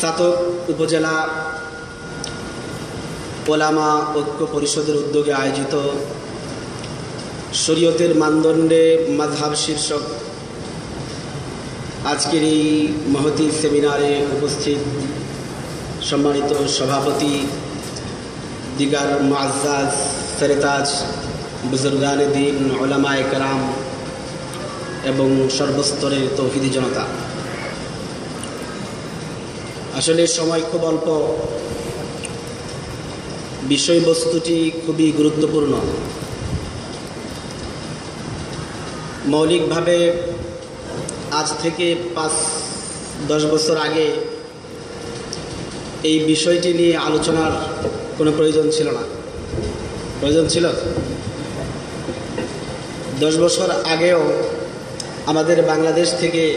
স্নাতক উপজেলা ওলামা ঐক্য পরিষদের উদ্যোগে আয়োজিত শরীয়তের মানদণ্ডে মাঝহাব শীর্ষক আজকের এই মহতি সেমিনারে উপস্থিত সম্মানিত সভাপতি, দিগার মুআজ্জাজ ফেরেতাজ বুজুর্গান দিন ওলামা একরাম এবং সর্বস্তরের তৌহিদি জনতা। আসলে সময় খুব অল্প। বিষয়বস্তুটি খুবই গুরুত্বপূর্ণ। মৌলিকভাবে আজ থেকে পাঁচ, দশ বছর আগে এই বিষয়টি নিয়ে আলোচনার কোনো প্রয়োজন ছিল না। প্রয়োজন ছিল? দশ বছর আগেও আমাদের বাংলাদেশ থেকে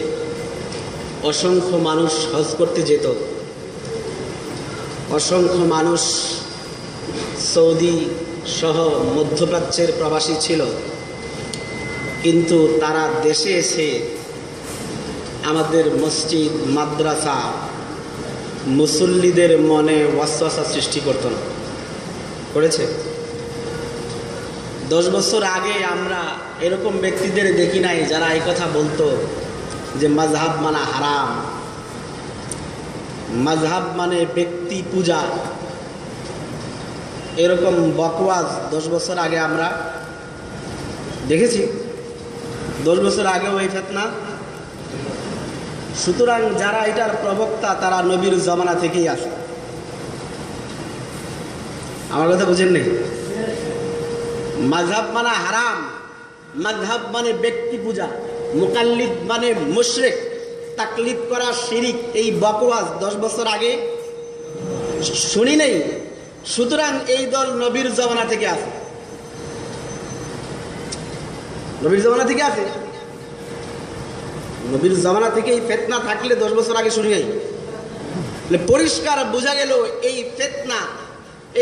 অসংখ্য মানুষ হজ করতে যেত। অসংখ্য মানুষ সৌদি সহ মধ্যপ্রাচ্যের প্রবাসী ছিল। কিন্তু তারা দেশে এসে আমাদের মসজিদ, মাদ্রাসা মুসল্লিদের মনে ওয়াসওয়াসা সৃষ্টি করত না। করেছে? দশ বছর আগে আমরা এরকম ব্যক্তিদের দেখি নাই যারা এই কথা বলতো। যে মাঝহাব মানে হারাম। মাঝহাব মানে ব্যক্তি পূজা। এরকম বকওয়াজ দশ বছর আগে আমরা দেখেছি। দশ বছর আগেও এই ফেতনা। সুতরাং যারা এটার প্রবক্তা, তারা নবীর জমানা থেকেই আসে। আমার কথা বুঝেন নেই? মাঝহাব মানে হারাম। মাঝহাব মানে ব্যক্তি পূজা। মোকাল্লিদ মানে মুশরেক। তাকলিদ করা শিরিক, এই বকওয়াজ দশ বছর আগে। শুনি নেই? সুতরাং এই দল নবীর জমানা থেকে আছে। নবীর জমানা থেকে আছে? নবীর জমানা থেকে এই ফেতনা থাকলে দশ বছর আগে শুনি নাই। পরিষ্কার বোঝা গেল, এই ফেতনা,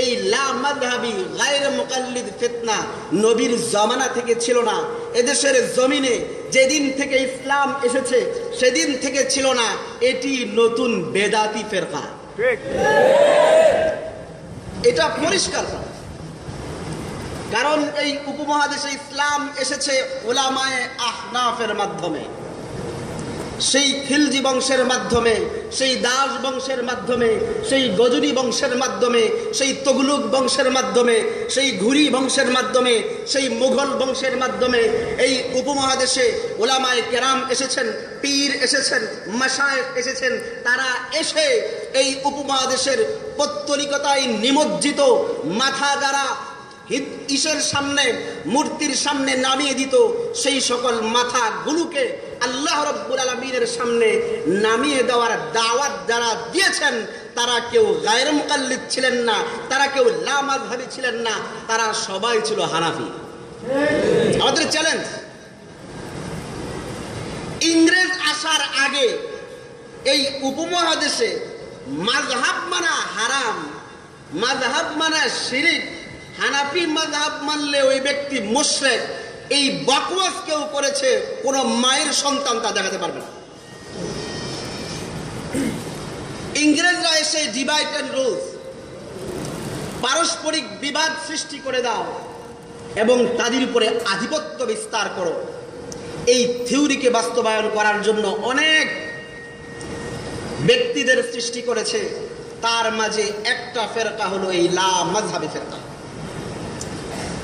এই লামাধাবি গায়ের মোকাল্লিদ ফেতনা নবীর জমানা থেকে ছিল না। এদেশের জমিনে যেদিন থেকে ইসলাম এসেছে সেদিন থেকে ছিল না এটি নতুন বেদাতি ফেরকা। এটা পরিষ্কার কারণ এই উপমহাদেশে ইসলাম এসেছে ওলামায় আহনাফের মাধ্যমে। সেই খিলজি বংশের মাধ্যমে, সেই দাস বংশের মাধ্যমে, সেই গজনী বংশের মাধ্যমে, সেই তগলুক বংশের মাধ্যমে, সেই ঘুরি বংশের মাধ্যমে, সেই মুঘল বংশের মাধ্যমে এই উপমহাদেশে ওলামায় কেরাম এসেছেন, পীর এসেছেন মাসায় এসেছেন, তারা এসে এই উপমহাদেশের পত্তলিকতায় নিমজ্জিত মাথা দ্বারা ঈশের সামনে, মূর্তির সামনে নামিয়ে দিত সেই সকল মাথা গুলোকে আল্লাহ রব্বুল আলমিনের সামনে নামিয়ে দেওয়ার দাওয়াত যারা দিয়েছেন, তারা কেউ গায়ের মুকাল্লিদ ছিলেন না, তারা কেউ লামাজহাবি ছিলেন না, তারা সবাই ছিল হানাফি। আমাদের চ্যালেঞ্জ ইংরেজ আসার আগে এই উপমহাদেশে মাঝহাব মানা হারাম মাঝহাব মানা শিরিক, হানাফি মাঝহাব মানলে ওই ব্যক্তি মুশরেক। এই বকওয়াস কেউ করেছে কোন মায়ের সন্তান তা দেখাতে পারবে না। ইংরেজরা এসে ডিভাইড অ্যান্ড রুলস পারস্পরিক বিবাদ সৃষ্টি করে দাও এবং তাদের উপরে আধিপত্য বিস্তার করো। এই থিওরিকে বাস্তবায়ন করার জন্য অনেক ব্যক্তিদের সৃষ্টি করেছে। তার মাঝে একটা ফেরকা হলো এই লা মাঝহাবি ফেরকা।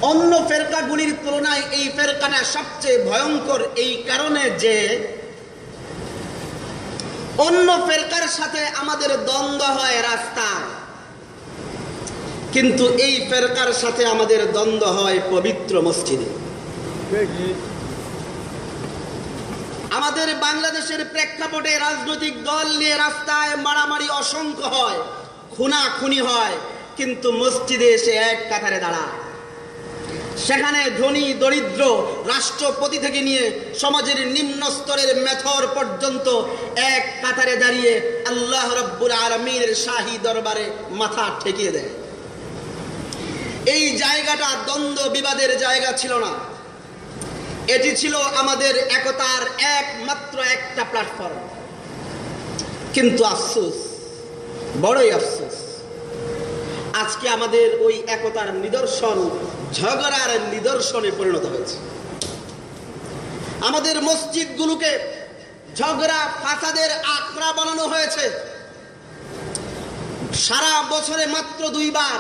অন্য ফেরকাগুলির তুলনায় এই ফেরকাটা সবচেয়ে ভয়ঙ্কর এই কারণে যে অন্য ফেরকার সাথে আমাদের দ্বন্দ্ব হয় রাস্তা। কিন্তু এই ফেরকার সাথে আমাদের দ্বন্দ্ব হয় পবিত্র মসজিদে। আমাদের বাংলাদেশের প্রেক্ষাপটে রাজনৈতিক দল নিয়ে রাস্তায় মারামারি অসংখ্য হয় খুনা খুনি হয়, কিন্তু মসজিদে এসে এক কাতারে দাঁড়ায়। সেখানে ধনী, দরিদ্র রাষ্ট্রপতি থেকে নিয়ে সমাজের নিম্ন স্তরের মেথর পর্যন্ত এক কাতারে দাঁড়িয়ে আল্লাহ রব্বুল আলমীর শাহী দরবারে মাথা ঠেকিয়ে দেয়। এই জায়গাটা দ্বন্দ্ব বিবাদের জায়গা ছিল না। এটি ছিল আমাদের একতার একমাত্র একটা প্ল্যাটফর্ম। কিন্তু আফসোস, বড়ই আফসোস আজকে আমাদের ওই একতার নিদর্শন, ঝগড়ার নিদর্শনে পরিণত হয়েছে। আমাদের মসজিদগুলোকে ঝগড়া, ফাসাদের আখড়া বানানো হয়েছে। সারা বছরে মাত্র দুইবার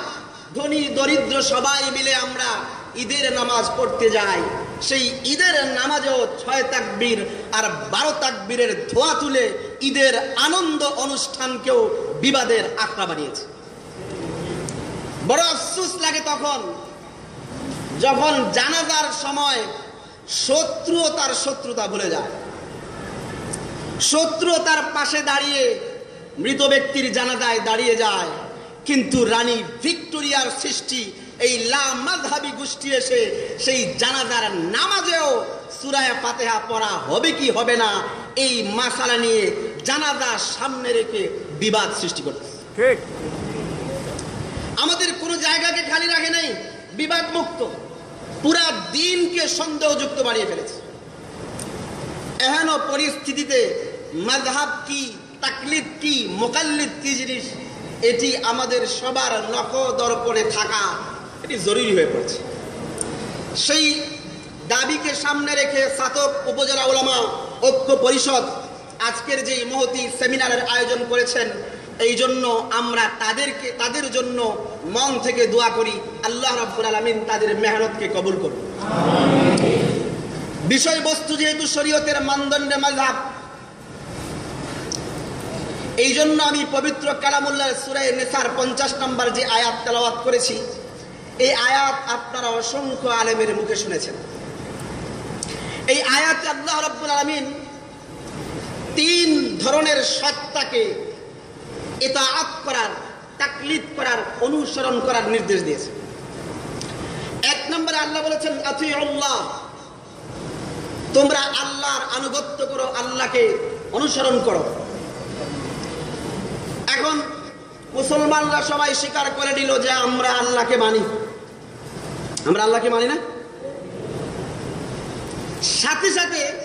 ধনী, দরিদ্র সবাই মিলে আমরা ঈদের নামাজ পড়তে যাই। সেই ঈদের নামাজেও ছয় তাকবীর আর বারো তাকবীরের ধোয়া তুলে ঈদের আনন্দ অনুষ্ঠানকেও বিবাদের আখড়া বানিয়েছে। বড় আফসুস লাগে তখন, যখন জানাজার সময় শত্রুও তার শত্রুতা ভুলে যায়। শত্রু তার পাশে দাঁড়িয়ে মৃত ব্যক্তির জানাজায় দাঁড়িয়ে যায়, কিন্তু রানী ভিক্টোরিয়ার সৃষ্টি এই লামাধাবি গোষ্ঠী এসে সেই জানাজার নামাজেও সুরায় পাতেহা পড়া হবে কি হবে না, এই মাসালা নিয়ে জানাজা সামনে রেখে বিবাদ সৃষ্টি করতে ঠিক। আমাদের কোনো জায়গাকে খালি রাখে নাই বিবাদ মুক্ত পুরা দিনকে সন্দেহযুক্ত বানিয়ে ফেলেছে। এহেন পরিস্থিতিতে মাযহাব কি, তাকলিদ কি, মোকাল্লিদ কি জিনিস, এটি আমাদের সবার নখ দর্পণে থাকা, এটি জরুরি হয়ে পড়ছে। সেই দাবিকে সামনে রেখে সাতক উপজেলা ওলামা ঐক্য পরিষদ আজকের যে মহতি সেমিনারের আয়োজন করেছেন এই জন্য আমরা তাদেরকে তাদের জন্য মন থেকে দোয়া করি, আল্লাহ রাব্বুল আলামিন তাদের মেহনতকে কবুল করুন। বিষয়বস্তু যেহেতু শরীয়তের মানদণ্ডে মাযহাব এই জন্য আমি পবিত্র কালামুল্লাহ সুরায় নেসার পঞ্চাশ নম্বর যে আয়াত তেলাওয়াত করেছি, এই আয়াত আপনারা অসংখ্য আলেমের মুখে শুনেছেন। এই আয়াতে আল্লাহ রব্বুল আলমিন তিন ধরনের সত্তাকে এতাআত করার, তাকলিদ করার, অনুসরণ করার নির্দেশ দিয়েছে। এক নম্বরে আল্লাহ বলেছেন তোমরা আল্লাহর আনুগত্য করো, আল্লাহকে অনুসরণ করো। এখন মুসলমানরা সবাই স্বীকার করে নিল যে আমরা আল্লাহকে মানি। আমরা আল্লাহকে মানি না? সাথে সাথে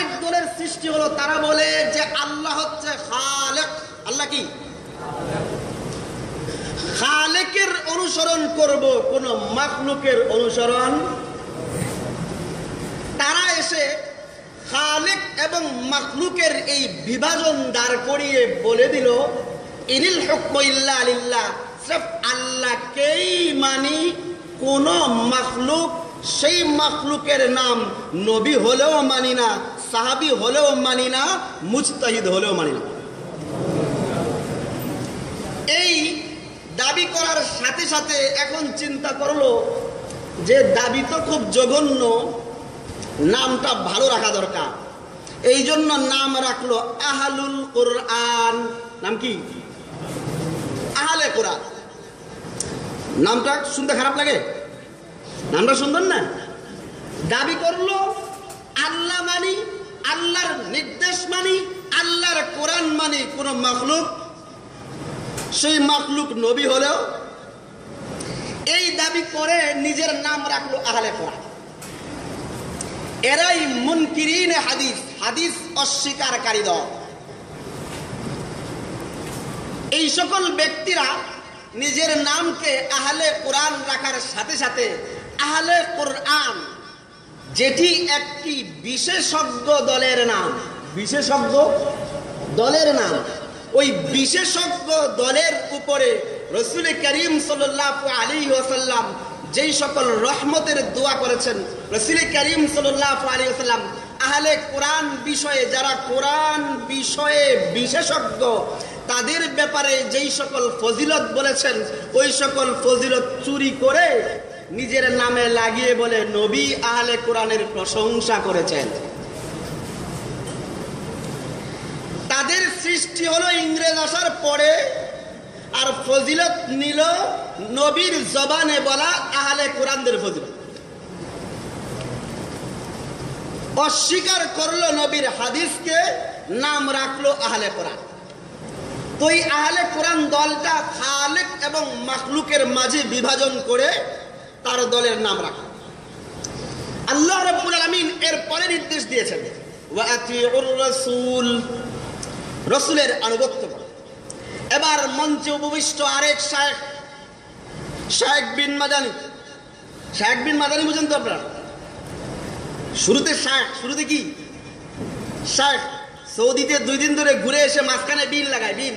আরেক দলের সৃষ্টি হলো, তারা বলে যে আল্লাহ হচ্ছে খালেক। আল্লাহ কি? খালেকের অনুসরণ করব, কোন মাখলুকের অনুসরণ। তারা এসে খালেক এবং মাখলুকের এই বিভাজন দাঁড় করিয়ে বলে দিল, ইনিল হুকম আলিল্লাহ সির্ফ আল্লাহকেই মানি, কোন মাখলুক সেই মাখলুকের নাম নবী হলেও মানি না। সাহাবি হলেও মানি না, মুজতাহিদ হলেও মানি না। এই দাবি করার সাথে সাথে এখন চিন্তা করল যে দাবি তো খুব জঘন্য, নামটা ভালো রাখা দরকার। এই জন্য নাম রাখল আহালুল কোরআন। নাম কি? আহালে কোরআন। নামটা শুনতে খারাপ লাগে? নামটা সুন্দর না? দাবি করল আল্লাহ মানি আল্লাহর নির্দেশ মানি, আল্লাহর কোরআন মানি কোন মখলুক। সেই মখলুক নবী হলেও এই দাবি করে নিজের নাম রাখল আহলে কোরআন। এরাই মুনকিরিন হাদিস হাদিস অস্বীকারী দল। এই সকল ব্যক্তিরা নিজের নামকে আহলে কোরআন রাখার সাথে সাথে আহলে কোরআন যেটি একটি বিশেষজ্ঞ দলের নাম। বিশেষজ্ঞ দলের নাম। ওই বিশেষজ্ঞ দলের উপরে রসুল করিম সাল্লাহ আলী ওসাল্লাম যেই সকল রহমতের দোয়া করেছেন, রসুল করিম সাল্লাহ আলী ওসাল্লাম আহলে কোরআন বিষয়ে, যারা কোরআন বিষয়ে বিশেষজ্ঞ, তাদের ব্যাপারে যেই সকল ফজিলত বলেছেন, ওই সকল ফজিলত চুরি করে নিজের নামে লাগিয়ে বলে নবী আহলে কোরআনের প্রশংসা করেছেন। তাদের সৃষ্টি হলো ইংরেজ আসার পরে, আর ফজিলত নিল নবীর জবানে বলা আহলে কোরআনদের ফজিলত। অস্বীকার করল নবীর হাদিসকে, নাম রাখল আহলে কোরআন। তো এই আহলে কোরআন দলটা খালেক এবং মাখলুকের মাঝে বিভাজন করে তার দলের নাম রাখা। আল্লাহ রব্বুল আলমিন এর পরে নির্দেশ দিয়েছেন রাসূল রসুলের আনুগত্য এবার মঞ্চে উপবিষ্ট আরেক শায়েখ শায়েখ বিন মাদানি। শায়েখ বিন মাদানি বুঝেন তো আপনারা? শুরুতে শায়েখ, শুরুতে কি? শায়েখ, সৌদিতে দুই দিন ধরে ঘুরে এসে মাঝখানে বিন লাগায় বিন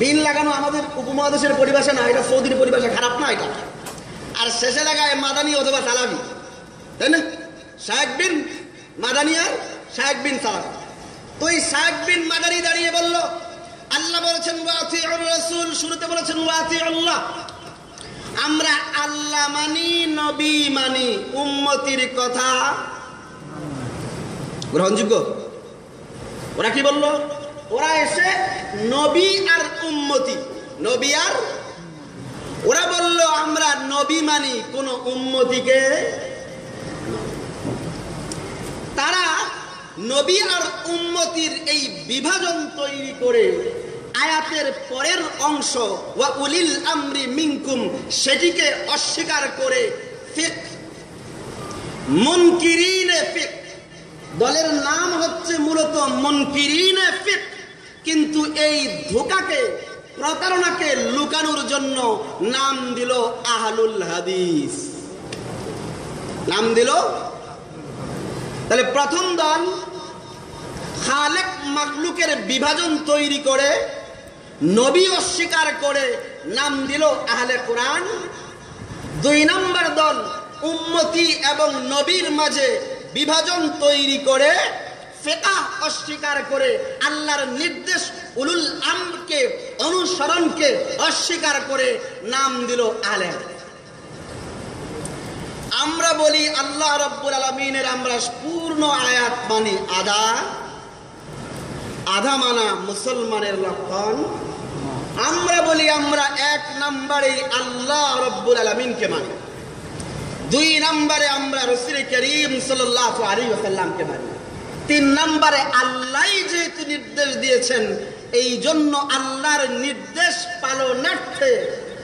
বিন লাগানো আমাদের উপমহাদেশের পরিভাষা না, এটা সৌদির পরিভাষা, খারাপ না এটা? আর শেষে লাগায় মাদানি অথবা সালামি। তাই না? শায়েক বিন মাদানি আর শায়েক বিন সালামি। তো এই শায়েক বিন মাদানি দাঁড়িয়ে বলল, আল্লাহ বলেছেন ওয়াতি রসুল শুরুতে বলেছেন ওয়াতি আল্লাহ আমরা আল্লাহ মানি, নবী মানি, উম্মতির কথা। গ্রহণযোগ্য? ওরা কি বলল? ওরা এসে নবী আর উম্মতি। নবী আর ওরা বলল, আমরা নবী মানি, কোন উন্মতিকে তারা নবী আর উম্মতির এই বিভাজন তৈরি করে আয়াতের পরের অংশ, ওয়া উলিল আমরি মিঙ্কুম সেটিকে অস্বীকার করে দলের নাম হচ্ছে মূলত মনকিরিনে ফিক কিন্তু এই ধোকাকে প্রতারণাকে লুকানোর জন্য নাম দিল আহলুল হাদিস। নাম দিল? তাহলে প্রথম দল খালেক মাকলুকের বিভাজন তৈরি করে, নবী অস্বীকার করে নাম দিল আহলে কোরআন। দুই নম্বর দল উম্মতি এবং নবীর মাঝে বিভাজন তৈরি করে ফেকা অস্বীকার করে আল্লাহর নির্দেশ উলুল আমকে অনুসরণকে অস্বীকার করে নাম দিল আলেম। আমরা বলি, আল্লাহ রব্বুল আলমিনের আমরা পূর্ণ আয়াত মানি আদা। আধা মানা মুসলমানের লক্ষণ। আমরা বলি, আমরা এক নম্বরে আল্লাহ রব্বুল আলমিনকে মানি। দুই নম্বরে আমরা রসুল করিম সাল্লাহ আলী ওসাল্লামকে মানি। তিন নম্বরে আল্লাহ যেহেতু নির্দেশ দিয়েছেন এই জন্য আল্লাহর নির্দেশ পালনার্থে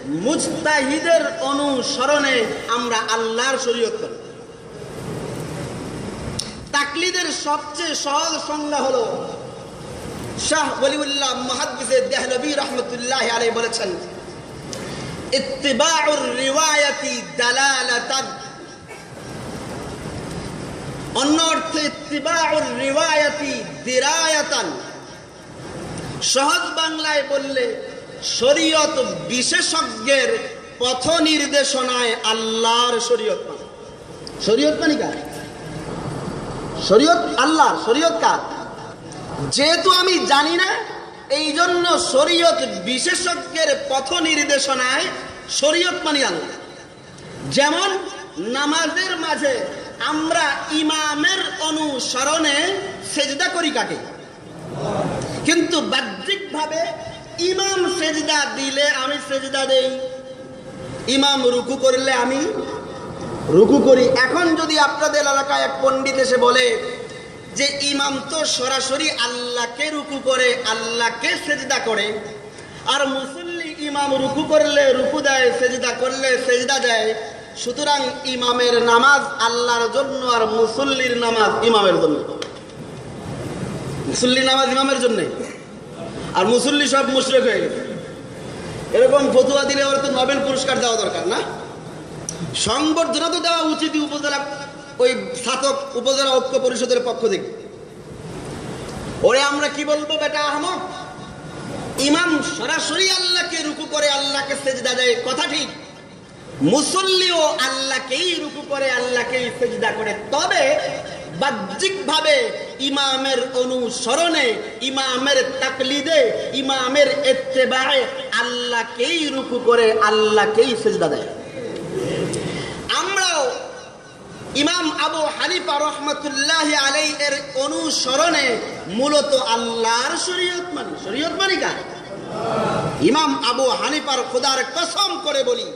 মুজতাহিদের অনুসরণে আমরা আল্লাহর শরীয়ত করি। তাকলিদের সবচেয়ে সহজ সংজ্ঞা হলো, শাহ বলিউল্লাহ মহাদ্দিসে দেহলবী রহমতুল্লাহ আলাই বলেছেন, ইত্তিবাউর রিওয়ায়াতি দালালাতান। অন্য অর্থে, ইত্তিবাউর রিওয়ায়াতি দিরায়াতান। সহজ বাংলায় বললে, শরীয়ত বিশেষজ্ঞের পথ নির্দেশনায় আল্লাহর শরীয়ত মানে। শরীয়ত মানে কার? শরীয়ত আল্লাহ শরীয়ত কার? যেহেতু আমি জানি না এই জন্য শরীয়ত বিশেষজ্ঞের পথ নির্দেশনায় শরীয়ত মানি আল্লাহ। যেমন, নামাজের মাঝে আমরা ইমামের অনুসরণে সেজদা করি কাটে কিন্তু বাহ্যিকভাবে ইমাম সেজদা দিলে আমি সেজদা দেই। ইমাম রুকু করলে আমি রুকু করি। এখন যদি আপনাদের এলাকায় এক পণ্ডিত এসে বলে যে ইমাম তো সরাসরি আল্লাহকে রুকু করে, আল্লাহকে সেজদা করে, আর মুসল্লি ইমাম রুকু করলে রুকু দেয়, সেজদা করলে সেজদা দেয়, সুতরাং ইমামের নামাজ আল্লাহর জন্য আর মুসল্লির নামাজ ইমামের জন্য। মুসল্লির নামাজ ইমামের জন্য। আর মুসল্লি সব মুশরেক হয়ে গেছে। এরকম ফতুয়া দিলে ওর তো নোবেল পুরস্কার দেওয়া দরকার না? সংবর্ধনা তো দেওয়া উচিত উপজেলা, ওই স্নাতক উপজেলা ঐক্য পরিষদের পক্ষ থেকে। ওরে আমরা কি বলব বেটা আহমদ? ইমাম সরাসরি আল্লাহকে রুকু করে আল্লাহকে সেজদা দেয়, কথা ঠিক। মুসল্লিও আল্লাহকেই রুকু করে, আল্লাহকেই সেজদা করে। তবে বাহ্যিকভাবে ইমামের অনুসরণে, ইমামের তাকলিদে, ইমামের এত্তেবায় আল্লাহকেই রুকু করে, আল্লাহকেই সেজদা দেয়। আমরাও ইমাম আবু হানিফা রহমতুল্লাহ আলাই এর অনুসরণে মূলত আল্লাহর শরীয়ত মানি। শরীয়ত মানি কার? ইমাম আবু হানিফার খোদার কসম করে বলি,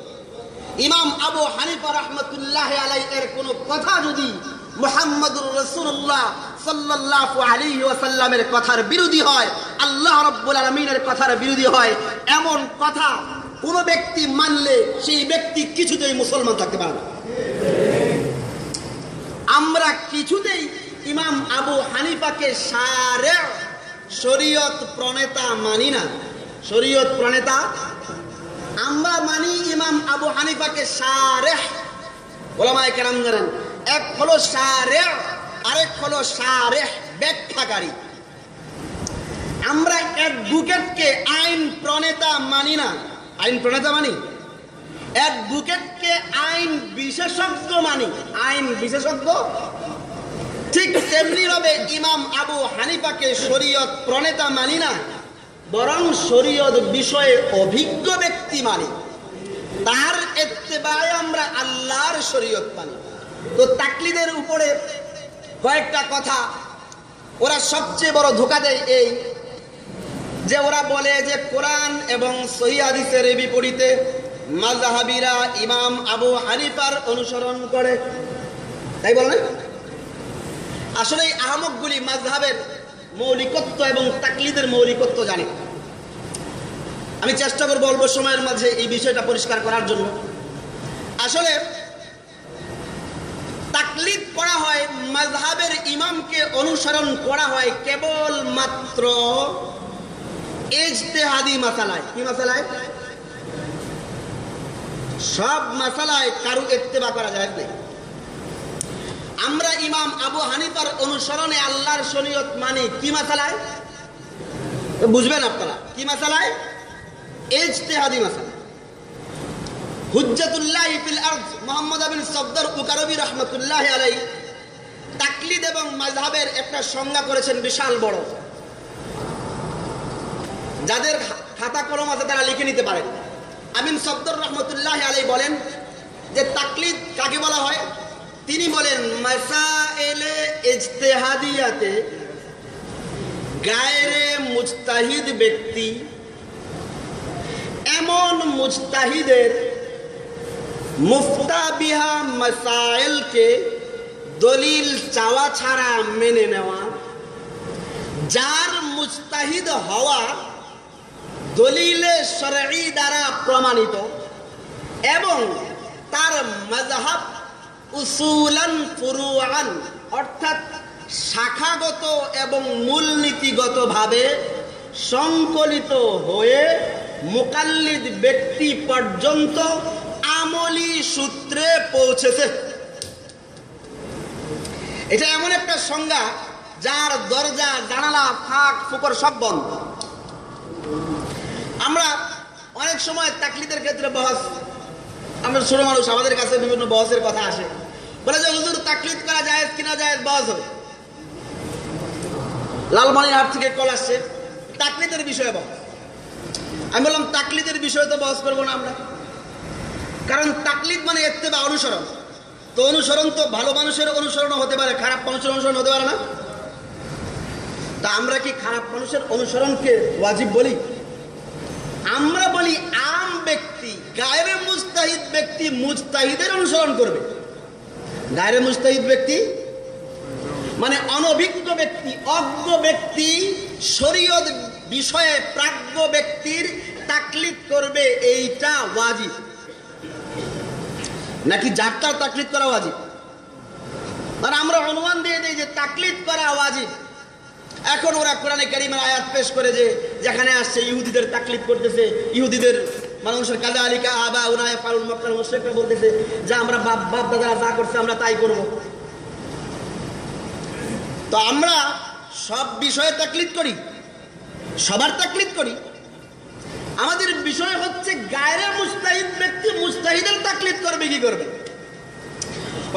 ইমাম আবু হানিফা রহমতুল্লাহ আলাই এর কোন কথা যদি মোহাম্মদুর রসুল্লাহ সাল্লাহ আলী ওয়াসাল্লামের কথার বিরোধী হয়, আল্লাহ রব্বুল আলমিনের কথার বিরোধী হয়। এমন কথা কোন ব্যক্তি মানলে সেই ব্যক্তি কিছুতেই মুসলমান থাকতে পারে না। আমরা কিছুতেই ইমাম আবু হানিফাকে সারে শরীয়ত প্রণেতা মানি না। শরীয়ত প্রণেতা? আমরা মানি ইমাম আবু হানিফাকে সারেহ ওলামায় কেরাম জানেন। এক হলো সারেহ আরেক হলো সারেহ ব্যাখ্যাকারী। আমরা অ্যাডভোকেটকে আইন প্রণেতা মানি না। আইন প্রণেতা মানি? অ্যাডভোকেটকে আইন বিশেষজ্ঞ মানি। আইন বিশেষজ্ঞ? ঠিক তেমনি ভাবে ইমাম আবু হানিফাকে শরীয়ত প্রণেতা মানি না, বরং শরীয়ত বিষয়ে অভিজ্ঞ ব্যক্তি মানি। তার এত্তেবায় আমরা আল্লাহর শরীয়ত মানি। তো তাকলিদের উপরে কয়েকটা কথা। ওরা সবচেয়ে বড় ধোকা দেয় এই যে ওরা বলে যে কোরআন এবং সহি হাদিসের বিপরীতে মাজহাবিরা ইমাম আবু হানিফার অনুসরণ করে। তাই বলে আসলে এই আহমকগুলি মাজহাবের মৌলিকত্ব এবং তাকলিদের মৌলিকত্ব জানে। আমি চেষ্টা করব অল্প সময়ের মাঝে এই বিষয়টা পরিষ্কার করার জন্য। আসলে তাকলিদ করা হয় মাজহাবের ইমামকে অনুসরণ করা হয় কেবল মাত্র এজতেহাদি মাসালায়। কি মাসালায়? সব মাসালায় কারু ইত্তেবা করা যায় না আমরা ইমাম আবু হানিফার অনুসরণে আল্লাহর শরীয়ত মানি কি মাসালায়? বুঝবেন আপনারা। কি মাসালায়? এজতেহাদি মাসালা হুজ্জাতুল্লাহ ফিল আরদ, মোহাম্মদ আবিন সফদর উকারবি রহমতুল্লাহ তাকলিদ এবং মাযহাবের একটা সংজ্ঞা করেছেন বিশাল বড়। যাদের খাতা আছে তারা লিখে নিতে পারেন। আমিন সফদর রহমতুল্লাহ আলাই বলেন যে তাকলিদ কাকে বলা হয়? তিনি বলেন, মাসাইলে ইজতেহাদিয়াতে গায়রে মুজতাহিদ ব্যক্তি এমন মুজতাহিদের মুফতা বিহা মাসাইলকে দলিল চাওয়া ছাড়া মেনে নেওয়া, যার মুস্তাহিদ হওয়া দলিলে শরঈ দ্বারা প্রমাণিত এবং তার মজহাব উসুলান ফুরুয়ান অর্থাৎ শাখাগত এবং মূলনীতিগতভাবে সংকলিত হয়ে মোকাল্লিদ ব্যক্তি পর্যন্ত আমলি সূত্রে পৌঁছেছে। এটা এমন একটা সংজ্ঞা যার দরজা, জানালা ফাঁক ফুকর সব বন্ধ। আমরা অনেক সময় তাকলিদের ক্ষেত্রে বহস আমরা ছোট মানুষ, আমাদের কাছে বিভিন্ন বহসের কথা আসে। বলে যে, হুজুর, তাকলিদ করা যায় কিনা যায় বহস হবে। লালমনিরহাট থেকে কল আসছে। তাকলিদের বিষয়ে বহস আমি বললাম, তাকলিদের বিষয়ে তো বহস করব না আমরা। কারণ তাকলিদ মানে এতে বা অনুসরণ। তো অনুসরণ তো ভালো মানুষের অনুসরণ হতে পারে, খারাপ মানুষের অনুসরণ হতে পারে না। তা আমরা কি খারাপ মানুষের অনুসরণকে ওয়াজিব বলি? আমরা বলি আম ব্যক্তি গায়ের মুস্তাহিদ ব্যক্তি মুস্তাহিদের অনুসরণ করবে। গায়ের মুস্তাহিদ ব্যক্তি? মানে অনভিজ্ঞ ব্যক্তি, অজ্ঞ ব্যক্তি, শরীয়ত বিষয়ে প্রাজ্ঞ ব্যক্তির তাকলিদ করবে, এইটা ওয়াজিব। নাকি যাত্রার তাকলিদ করা ওয়াজিব? আর আমরা অনুমান দিয়ে দিই যে তাকলিদ করা ওয়াজিব। এখন ওরা কোরআনে কারিমের আয়াত পেশ করে যে, যেখানে আসছে ইহুদিদের তাকলিদ করতেছে, ইহুদিদের মানুষের কাজা আলিকা আবা উনায় ফারুল মক্কার মুশরিকরা বলতেছে যে, আমরা বাপ বাপ দাদারা যা করছে আমরা তাই করব। তো আমরা সব বিষয়ে তাকলিদ করি, সবার তাকলিদ করি আমাদের বিষয় হচ্ছে গায়ের মুস্তাহিদ ব্যক্তি মুস্তাহিদের তাকলিদ করবে, কি করবে?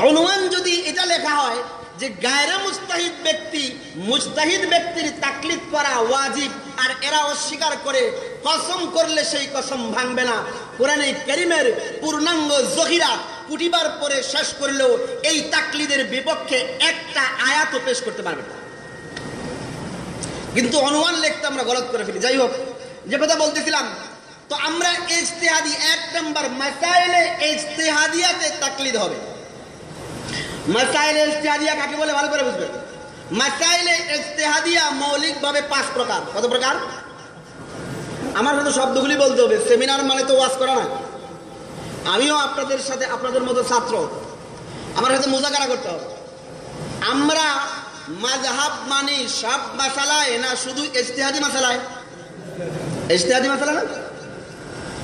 অনুমান যদি এটা লেখা হয় যে গায়রে মুস্তাহিদ ব্যক্তি মুস্তাহিদ ব্যক্তির তাকলিদ করা ওয়াজিব আর এরা অস্বীকার করে কসম করলে সেই কসম ভাঙবে না। কোরআনে করিমের পূর্ণাঙ্গ জহিরা কুটিবার পরে শেষ করলেও এই তাকলিদের বিপক্ষে একটা আয়াতও পেশ করতে পারবে না। কিন্তু অনুমান লিখতে আমরা গলত করে ফেলি। যাই হোক যে কথা বলতেছিলাম, তো আমরা ইজতেহাদি এক নম্বর মাসাইলে ইজতেহাদিয়াতে তাকলিদ হবে। মাসাইলে ইজতেহাদিয়া কাকে বলে? ভালো করে বুঝবেন। মাসাইলে ইজতেহাদিয়া মৌলিকভাবে পাঁচ প্রকার। কত প্রকার? আমার শুধু শব্দগুলি বলতে হবে, সেমিনার মানে তো ওয়াজ করা না। আমিও আপনাদের সাথে, আপনাদের মতো ছাত্র। আমার সাথে মোজাকারা করতে হবে। আমরা মাযহাব মানি সব মাসালায় না শুধু ইজতেহাদি মাসালায়? ইজতেহাদি মাসালা না?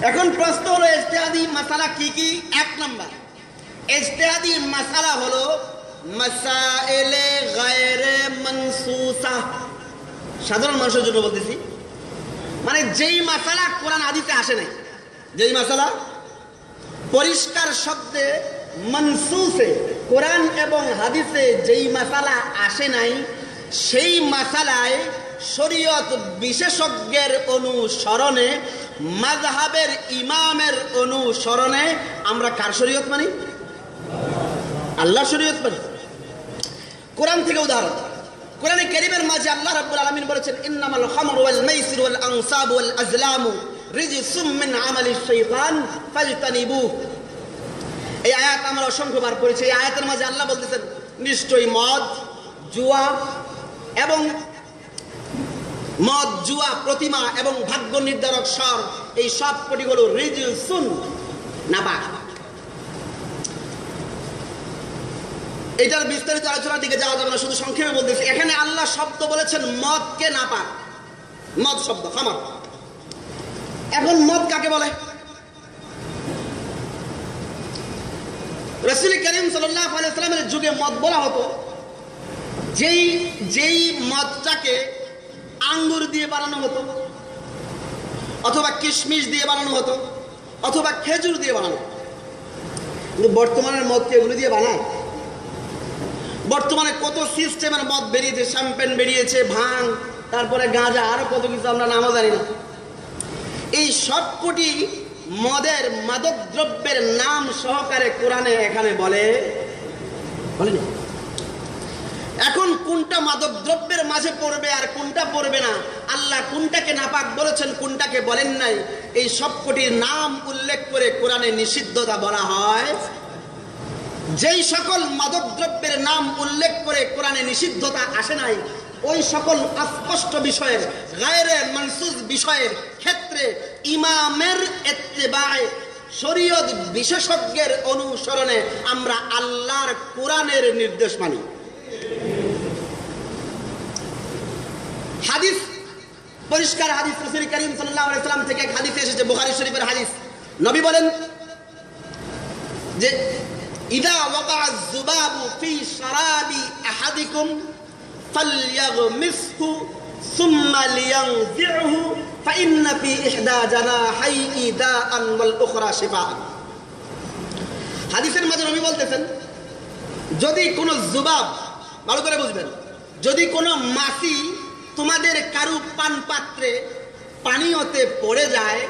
এখন প্রশ্ন হলো ইজতেহাদি মাসালা কি কি? এক নাম্বার ইজতেহাদি মাসালা হলো মাসাইলে গায়রে মনসুসা। সাধারণ মানুষের জন্য বলতেছি মানে যেই মাসালা কোরআন আদিতে আসে নাই, যেই মাসালা, পরিষ্কার শব্দে মনসুসে, কোরআন এবং হাদিসে যেই মাসালা আসে নাই, সেই মাসালায় শরীয়ত বিশেষজ্ঞের অনুসরণে, মাযহাবের ইমামের অনুসরণে আমরা কার শরীয়ত মানি? আল্লাহ শরীয়ত মানি। কোরআন থেকে উদাহরণ। কোরআনে কারীমের মাঝে আল্লাহ রাব্বুল আলামিন বলেছেন, ইন্নামাল খামরু ওয়াল মাইসির ওয়াল আনসাবু ওয়াল আজলামু রিজসুম মিন আমালিশ শাইতান ফাজতানিবু। এই আয়াত আমরা অসংখ্যবার পড়েছি। এই আয়াতের মাঝে আল্লাহ বলতেছেন, নিশ্চয়ই মদ, জুয়া এবং মদ, জুয়া, প্রতিমা এবং ভাগ্য নির্ধারক স্বর, এই সব কোটিগুলো রিজসুন নাপাক এটার বিস্তারিত আলোচনার দিকে যাওয়া যাবে না শুধু সংক্ষেপে বলতেছি, এখানে আল্লাহ শব্দ বলেছেন, মদকে নাপাক। মদ শব্দ, খামার। এখন মদ কাকে বলে? রসুল করিম সাল্লামের যুগে মদ বলা হতো, যেই যেই মদটাকে আঙ্গুর দিয়ে বানানো হতো, অথবা কিশমিশ দিয়ে বানানো হতো, অথবা খেজুর দিয়ে বানানো কিন্তু বর্তমানের মদকে এগুলো দিয়ে বানায়? বর্তমানে কত সিস্টেমের মদ বেরিয়েছে, শ্যাম্পেন বেরিয়েছে, ভাং, তারপরে গাঁজা, আরও কত কিছু আমরা নামও জানি না। এই সবকটি মদের মাদক দ্রব্যের নাম সহকারে কোরআনে এখানে বলে বলেনি এখন কোনটা মাদক দ্রব্যের মাঝে পড়বে আর কোনটা পড়বে না? আল্লাহ কোনটাকে নাপাক বলেছেন, কোনটাকে বলেন নাই? এই সবকটির নাম উল্লেখ করে কোরআনে নিষিদ্ধতা বলা হয়। যেই সকল মাদক দ্রব্যের নাম উল্লেখ করে কোরআনে নিষিদ্ধতা আসে নাই, ওই সকল অস্পষ্ট বিষয়ের, গায়ের মনসুস বিষয়ের ক্ষেত্রে ইমামের এত্তেবায় শরীয়ত বিশেষজ্ঞের অনুসরণে আমরা আল্লাহর কোরআনের নির্দেশ মানি। হাদিস পরিষ্কার হাদিস রসুল করিম সাল্লাম থেকে এক হাদিস এসেছে বুখারী শরীফের হাদিস নবী বলেন যে ইদা ওয়াকা যুবাবু ফি শারাবি আহাদিকুম ফালইয়াগমিসহু সুম্মা লিয়ানজিহু فإن في إحدى جناحيه داء والأخرى شفاء হাদিসের মাঝে নবী বলতেছেন যদি কোনো জুবাব ভালো করে বুঝবেন যদি কোনো মাসি তোমাদের কারু পান পাত্রে পানীয়তে পড়ে যায়,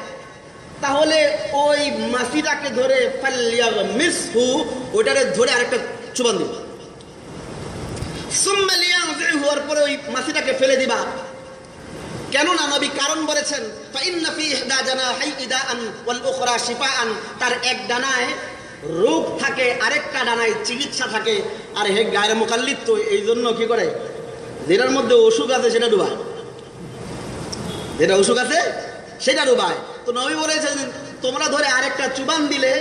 তাহলে ওই মাসিটাকে ধরে মিসহু ওটারে ধরে আরেকটা চুবান দিবা। হওয়ার পরে ওই মাসিটাকে ফেলে দিবা। কেননা নবী কারণ বলেছেন তার এক ডানায় রোগ থাকে, আরেকটা ডানায় চিকিৎসা থাকে, আর হে গায়ের মোকাল্লিত এই জন্য কি করে? যেটার মধ্যে অসুখ আছে সেটা ডুবায়। যেটা অসুখ আছে সেটা ডুবায়। তো নবী বলেছেন, তোমরা ধরে আরেকটা চুবান দিলে,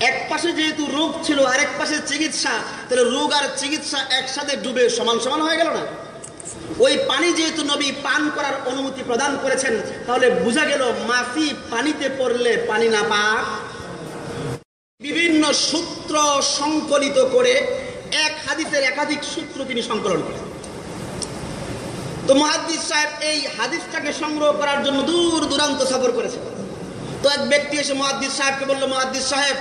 এক পাশে যেহেতু রোগ ছিল, আরেক পাশে চিকিৎসা, তাহলে রোগ আর চিকিৎসা একসাথে ডুবে সমান সমান হয়ে গেল না? ওই পানি যেহেতু নবী পান করার অনুমতি প্রদান করেছেন, তাহলে বোঝা গেল মাফি পানিতে পড়লে পানি না পাক। বিভিন্ন সূত্র সংকলিত করে এক হাদিসের একাধিক সূত্র তিনি সংকলন করেন। তো মহাদিস সাহেব এই হাদিসটাকে সংগ্রহ করার জন্য দূর দূরান্ত সফর করেছে তো এক ব্যক্তি এসে মহাদিস সাহেবকে বলল মহাদিস সাহেব,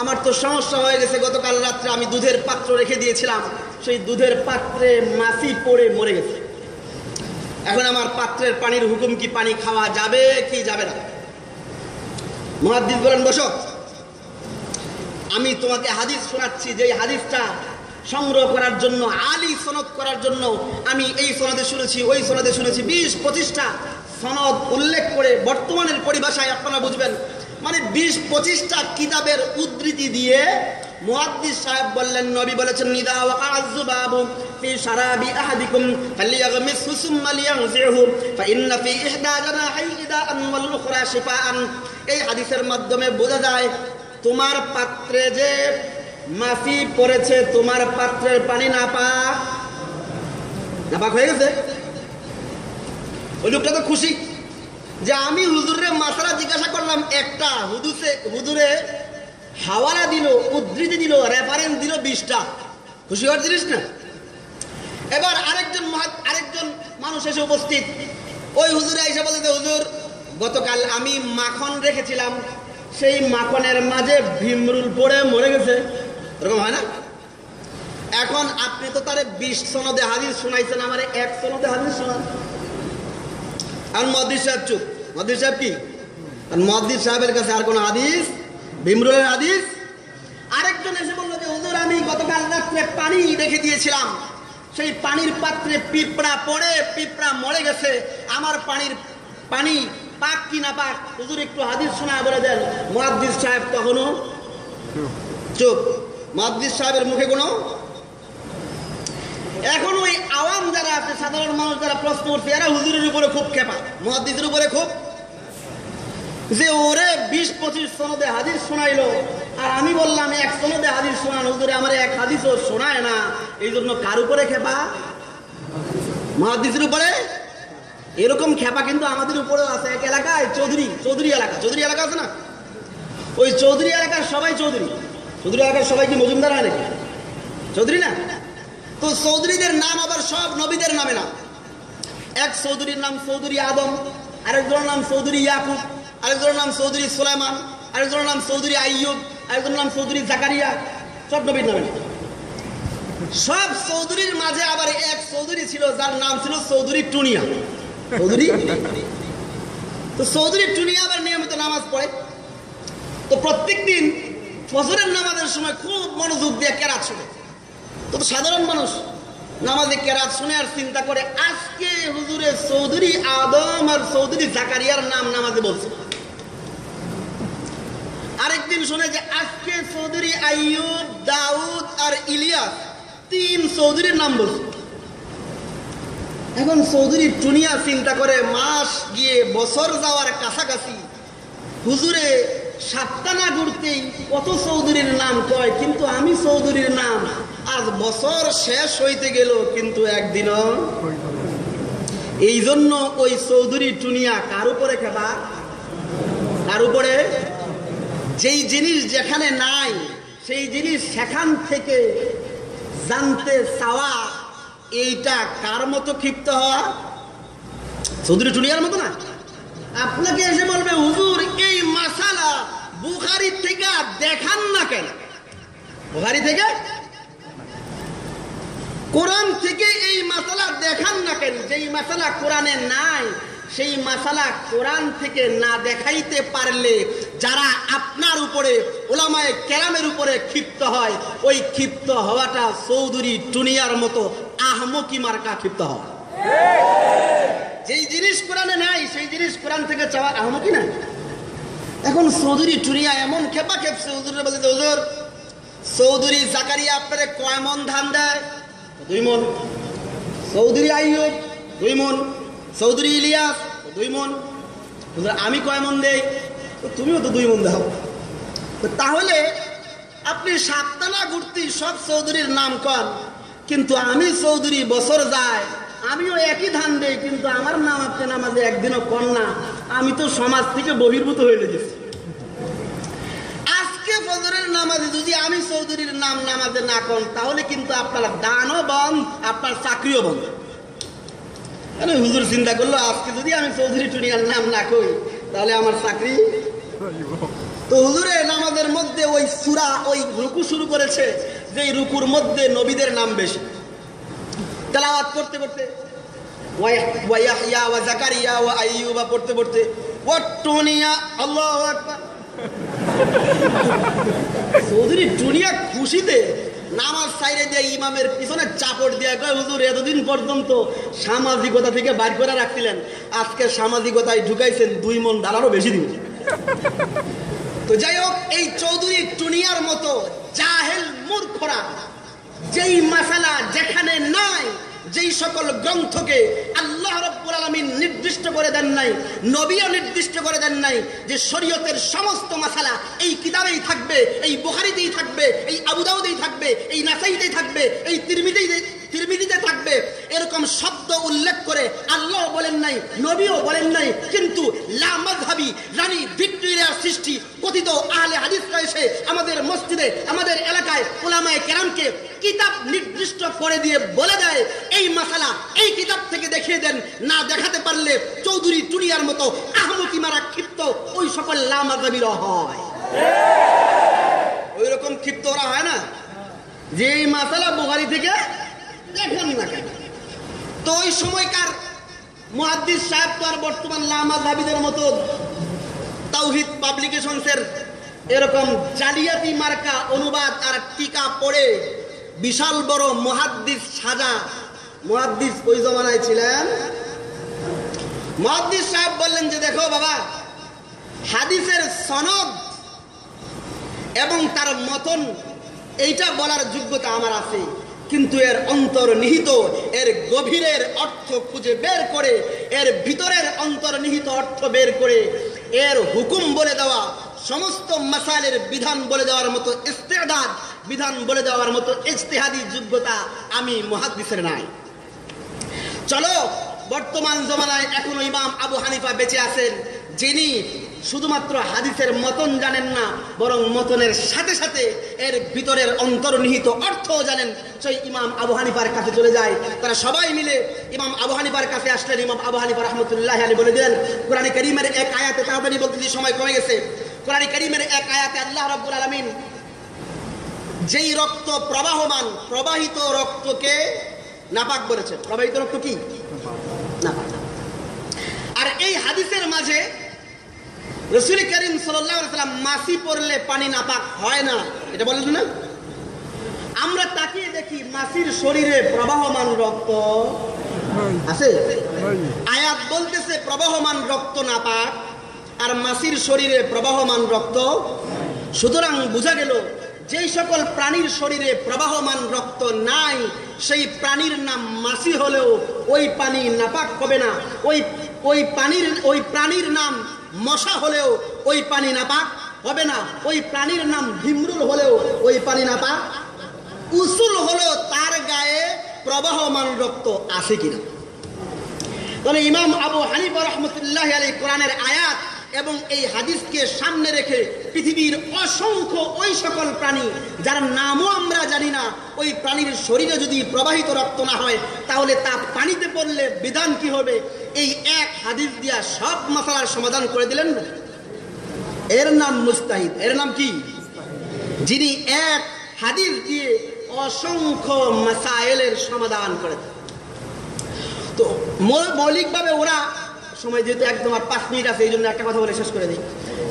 আমার তো সমস্যা হয়ে গেছে, গতকাল রাত্রে আমি দুধের পাত্র রেখে দিয়েছিলাম, সেই দুধের পাত্রে মাছি পড়ে মরে গেছে। এখন আমার পাত্রের পানির হুকুম কি পানি খাওয়া যাবে কি যাবে না? মহাদিস বলেন, বসো, আমি তোমাকে হাদিস শোনাচ্ছি যে হাদিসটা সংগ্রহ করার জন্য, আলী সনদ করার জন্য আমি এই সনদে শুনেছি, ওই সনদে শুনেছি। বিশ পঁচিশটা সনদ উল্লেখ করে বর্তমানের পরিভাষায় আপনারা বুঝবেন। মানে বিশ পঁচিশটা কিতাবের উদ্ধৃতি দিয়ে মুহাদ্দিস সাহেব বললেন, নবী বলেছেন নিদা ওয়াকাযু বাবু ফি শারাবি আহাদিকুম ফালিয়াগমিস সুম্মা লিয়ানজিহু ফাইন্না ফি ইহদা জানাহি ইদাআন এই হাদিসের মাধ্যমে বোঝা যায়, তোমার পাত্রে যে মাফি পড়েছে তোমার পাত্রের পানি না পাক না পাক হয়ে গেছে? ওই লোকটা তো খুশি যে আমি হুজুরে মাসালা জিজ্ঞাসা করলাম, একটা হুদুসে, হুদুরে হাওয়ালা দিল, উদ্ধৃতি দিল, রেফারেন্স দিল বিশটা। খুশি হওয়ার জিনিস না? এবার আরেকজন আরেকজন মানুষ এসে উপস্থিত। ওই হুজুরে এসে বলতে হুজুর, গতকাল আমি মাখন রেখেছিলাম। সেই মাখনের মাঝে ভীমরুল পড়ে মরে গেছে। এরকম হয় না? এখন আপনি তো তারে বিশ সনদে হাজির শোনাইছেন, আমার এক সনদে হাজির শোনান। আর মদ্দির সাহেব চুপ। মদ্দির সাহেব কি? আর মদ্দির সাহেবের কাছে আর কোনো হাদিস? ভীমরুলের হাদিস? আরেকজন এসে বলল যে, হুজুর, আমি গতকাল রাত্রে পানি রেখে দিয়েছিলাম। সেই পানির পাত্রে পিঁপড়া পড়ে, পিঁপড়া মরে গেছে। আমার পানির পানি পাক কি না পাক, হুজুর, একটু হাদিস শোনা বলে দেন। মহাদ্দিস সাহেব তখনও চুপ। মহাদ্দিস সাহেবের মুখে কোনো? এখন ওই আওয়াম যারা আছে, সাধারণ মানুষ যারা প্রশ্ন করছে, এরা হুজুরের উপরে খুব খেপা, মহাদ্দিসের উপরে খুব। যে ওরে বিশ পঁচিশ সনদে হাদিস শোনাইলো, আর আমি বললাম, এক সনদে হাদিস শোনান, হুজুরে আমার এক হাদিসও শোনায় না, এই জন্য কার উপরে খেপা? মহাদিসের উপরে? এরকম খেপা কিন্তু আমাদের উপরেও আছে, এক এলাকায় চৌধুরী চৌধুরী এলাকা চৌধুরী এলাকা আছে না? ওই চৌধুরী এলাকার সবাই চৌধুরী। চৌধুরী এলাকার সবাই কি মজুমদার হয় নাকি? চৌধুরী না? তো চৌধুরীদের নাম আবার সব নবীদের নামে না এক চৌধুরীর নাম চৌধুরী আদম, আরেকজনের নাম চৌধুরী ইয়াকুব, আরেকজনের নাম চৌধুরী সুলাইমান, আরেকজনের নাম চৌধুরী আইয়ুব, আরেকজনের নাম চৌধুরী জাকারিয়া, সব নবীর নামে না। সব চৌধুরীর মাঝে আবার এক চৌধুরী ছিল, যার নাম ছিল চৌধুরী টুনিয়া। চৌধুরী? তো চৌধুরী টুনিয়া আবার নিয়মিত নামাজ পড়ে। তো প্রত্যেকদিন ফজরের নামাজের সময় খুব মনোযোগ দিয়ে কেরাত শুনে। তো সাধারণ মানুষ নামাজে কেরাত শুনে আর চিন্তা করে, আজকে হুজুরে চৌধুরী আদম আর চৌধুরী জাকারিয়ার নাম নামাজে বলছে। আরেকদিন শুনে যে আজকে চৌধুরী আইয়ুব, দাউদ আর ইলিয়াস তিন চৌধুরীর নাম বলছে। এখন চৌধুরী টুনিয়া চিন্তা করে, মাস গিয়ে বছর যাওয়ার কাছাকাছি হুজুরে সাপ্তানা ঘুরতেই কত চৌধুরীর নাম কয়, কিন্তু আমি চৌধুরীর নাম। আজ বছর শেষ হইতে গেল, কিন্তু একদিনও এই জন্য ওই চৌধুরী টুনিয়া কার উপরে খেলা কার উপরে? যেই জিনিস যেখানে নাই, সেই জিনিস সেখান থেকে জানতে চাওয়া, এইটা কার মতো ক্ষিপ্ত হওয়া? চৌধুরী টুনিয়ার মতো না? আপনাকে এসে বলবে, হুজুর, এই মাসালা বুখারি থেকে দেখান না কেন? বুখারি থেকে? কোরআন থেকে এই মাসালা দেখান না কেন? যেই মাসালা কোরআনে নাই, সেই মাসালা কোরআন থেকে না দেখাইতে পারলে যারা আপনার উপরে, ওলামায় কেরামের উপরে ক্ষিপ্ত হয়, ওই ক্ষিপ্ত হওয়াটা চৌধুরী টুনিয়ার মতো আহমকি মার্কা ক্ষিপ্ত হওয়া যেই জিনিস কোরআনে নাই, সেই জিনিস কোরআন থেকে চাওয়া আহমকি না এখন চৌধুরী টুনিয়া এমন খেপা খেপছে, হুজুরের বলতে হুজুর, চৌধুরী জাকারিয়া আপনারে কয় মন ধান দেয়? দুই মন। চৌধুরী আইয়ুব, দুই মন। চৌধুরী ইলিয়াস, দুই মন। হুজুর, আমি কয় মন দেই? তুমিও তো দুই মন দাও। তাহলে আপনি সাতটানা ঘুরতি সব চৌধুরীর নাম কন, কিন্তু আমি চৌধুরী বছর যায় আমিও একই ধান দেই, কিন্তু আমার নাম আপনি নামাজে একদিনও কন না আমি তো সমাজ থেকে বহির্ভূত হয়ে গেছি আজকে ফজরের নামাজে যদি আমি চৌধুরীর নাম নামাজে না কন তাহলে কিন্তু আপনার দানও বন্ধ আপনার চাকরিও বন্ধ আরে হুজুর চিন্তা করল, আজকে যদি আমি চৌধুরী টুনিয়ার নাম না কই, তাহলে আমার চাকরি? তো হুজুরে নামাজের মধ্যে ওই সুরা, ওই রুকু শুরু করেছে যে রুকুর মধ্যে নবীদের নাম বেশি। তেলাওয়াত করতে করতে পড়তে পড়তে চৌধুরী খুশিতে নামাজ ইমামের পিছনে এতদিন পর্যন্ত সামাজিকতা থেকে বাইর করে রাখছিলেন। আজকে সামাজিকতায় ঢুকাইছেন, দুই মন দাঁড়ানো বেশি দিন তো যাই হোক, এই চৌধুরী টুনিয়ার মতো জাহেল মূর্খরা যেই মাসালা যেখানে নাই, যেই সকল গ্রন্থকে আল্লাহ রব্বুল আলমিন নির্দিষ্ট করে দেন নাই, নবীও নির্দিষ্ট করে দেন নাই যে শরীয়তের সমস্ত মাসালা এই কিতাবেই থাকবে, এই বুহারিতেই থাকবে, এই আবুদাউদেই থাকবে, এই নাসাইতেই থাকবে, এই তিরমিতেই তিরমিজিতে থাকবে। এরকম শব্দ উল্লেখ করে আল্লাহ বলেন নাই নবীও বলেন নাই কিন্তু লা মাযহাবি রানী ভিক্টোরিয়ার সৃষ্টি কথিত আহলে হাদিসরা এসে আমাদের মসজিদে আমাদের এলাকায় ওলামায়ে কেরামকে কিতাব নির্দিষ্ট করে দিয়ে বলে দেয় এই মাসালা এই কিতাব থেকে দেখিয়ে দেন না দেখাতে পারলে চৌধুরী টুনিয়ার মতো আহমতি মারা ক্ষিপ্ত ওই সকল লামাজাবির হয়। ওই রকম ক্ষিপ্ত ওরা হয় না? যে এই মাসালা বুহারি থেকে না কেন? তো ওই সময়কার মুহাদ্দিস সাহেব তো আর বর্তমান লামাজাবিদের মতো তাওহিদ পাবলিকেশনসের এরকম জালিয়াতি মার্কা অনুবাদ আর টিকা পড়ে বিশাল বড় মহাদ্দিস সাজা মহাদ্দিস ওই জমানায় ছিলেন। মহাদ্দিস সাহেব বললেন যে, দেখো বাবা, হাদিসের সনদ এবং তার মতন এইটা বলার যোগ্যতা আমার আছে। কিন্তু এর অন্তর্নিহিত এর গভীরের অর্থ খুঁজে বের করে, এর ভিতরের অন্তর্নিহিত অর্থ বের করে, এর হুকুম বলে দেওয়া, সমস্ত মাসালের বিধান বলে দেওয়ার মতো ইস্তেদাদ, বিধান বলে দেওয়ার মতো ইজতেহাদি যোগ্যতা আমি মহাদ্দিসের নাই। চলো, বর্তমান জমানায় এখনও ইমাম আবু হানিফা বেঁচে আছেন, যিনি শুধুমাত্র হাদিসের মতন জানেন না, বরং মতনের সাথে সাথে এর ভিতরের অন্তর্নিহিত অর্থও জানেন। সেই ইমাম আবু হানিফার কাছে চলে যায়। তারা সবাই মিলে ইমাম আবু হানিফার কাছে আসলেন। ইমাম আবু হানিফা রহমতুল্লাহ আলী বলে দিলেন, কোরআন করিমের এক আয়াতে তাড়াতাড়ি বলতে সময় কমে গেছে। কোরআন করিমের এক আয়াতে আল্লাহ রব্বুল আলমিন যেই রক্ত প্রবাহমান, প্রবাহিত রক্তকে নাপাক বলেছে। প্রবাহিত রক্ত কি? আর এই হাদিসের মাঝে রসুল করিম সাল্লাম মাসি পড়লে পানি নাপাক হয় না। এটা বলেন না আমরা তাকিয়ে দেখি মাসির শরীরে প্রবাহমান রক্ত। আছে? আয়াত বলতেছে প্রবাহমান রক্ত নাপাক আর মাসির শরীরে প্রবাহমান রক্ত। সুতরাং বোঝা গেল, যেই সকল প্রাণীর শরীরে প্রবাহমান রক্ত নাই, সেই প্রাণীর নাম মাসি হলেও ওই পানি নাপাক হবে না। ওই ওই পানির ওই প্রাণীর নাম মশা হলেও ওই পানি না পাক, হবে না। ওই প্রাণীর নাম ভিমরুল হলেও ওই পানি না পাক। উসুল হলেও তার গায়ে প্রবাহমান রক্ত আসে কিনা? তাহলে ইমাম আবু হানিফ রহমতুল্লাহ আলী কোরআনের আয়াত এবং এই হাদিসকে সামনে রেখে পৃথিবীর অসংখ্য ওই সকল প্রাণী, যার নামও আমরা জানি না, ওই প্রাণীর শরীরে যদি প্রবাহিত রক্ত না হয়, তাহলে তা পানিতে পড়লে বিধান কি হবে? এই এক হাদিস দিয়া সব মশালার সমাধান করে দিলেন। এর নাম মুস্তাহিদ। এর নাম কি? যিনি এক হাদিস দিয়ে অসংখ্য মাসাইলের সমাধান করে তো মৌলিকভাবে ওরা সময় যেহেতু একদম আর পাঁচ মিনিট আছে, এই জন্য একটা কথা বলে শেষ করে দিই।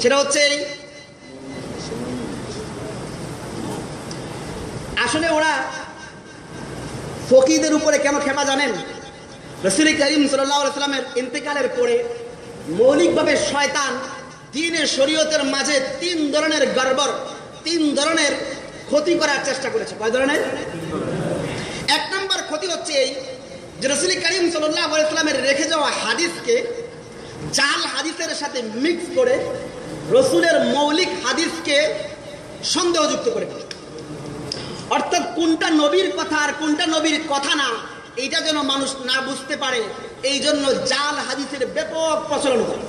সেটা হচ্ছে এই আসলে ওরা ফকিদের উপরে কেন খেপা জানেন? রসুল করিম সাল্লামের ইন্তেকালের পরে মৌলিকভাবে শয়তান দিনের শরীয়তের মাঝে তিন ধরনের গড়বড়, তিন ধরনের ক্ষতি করার চেষ্টা করেছে। কয় ধরনের? এক নম্বর ক্ষতি হচ্ছে এই যে রসুল করিম সাল্লামের রেখে যাওয়া হাদিসকে জাল হাদিসের সাথে মিক্স করে রসুলের মৌলিক হাদিসকে সন্দেহযুক্ত করে অর্থাৎ কোনটা নবীর কথা আর কোনটা নবীর কথা না, এইটা যেন মানুষ না বুঝতে পারে এই জন্য জাল হাদিসের ব্যাপক প্রচলন করে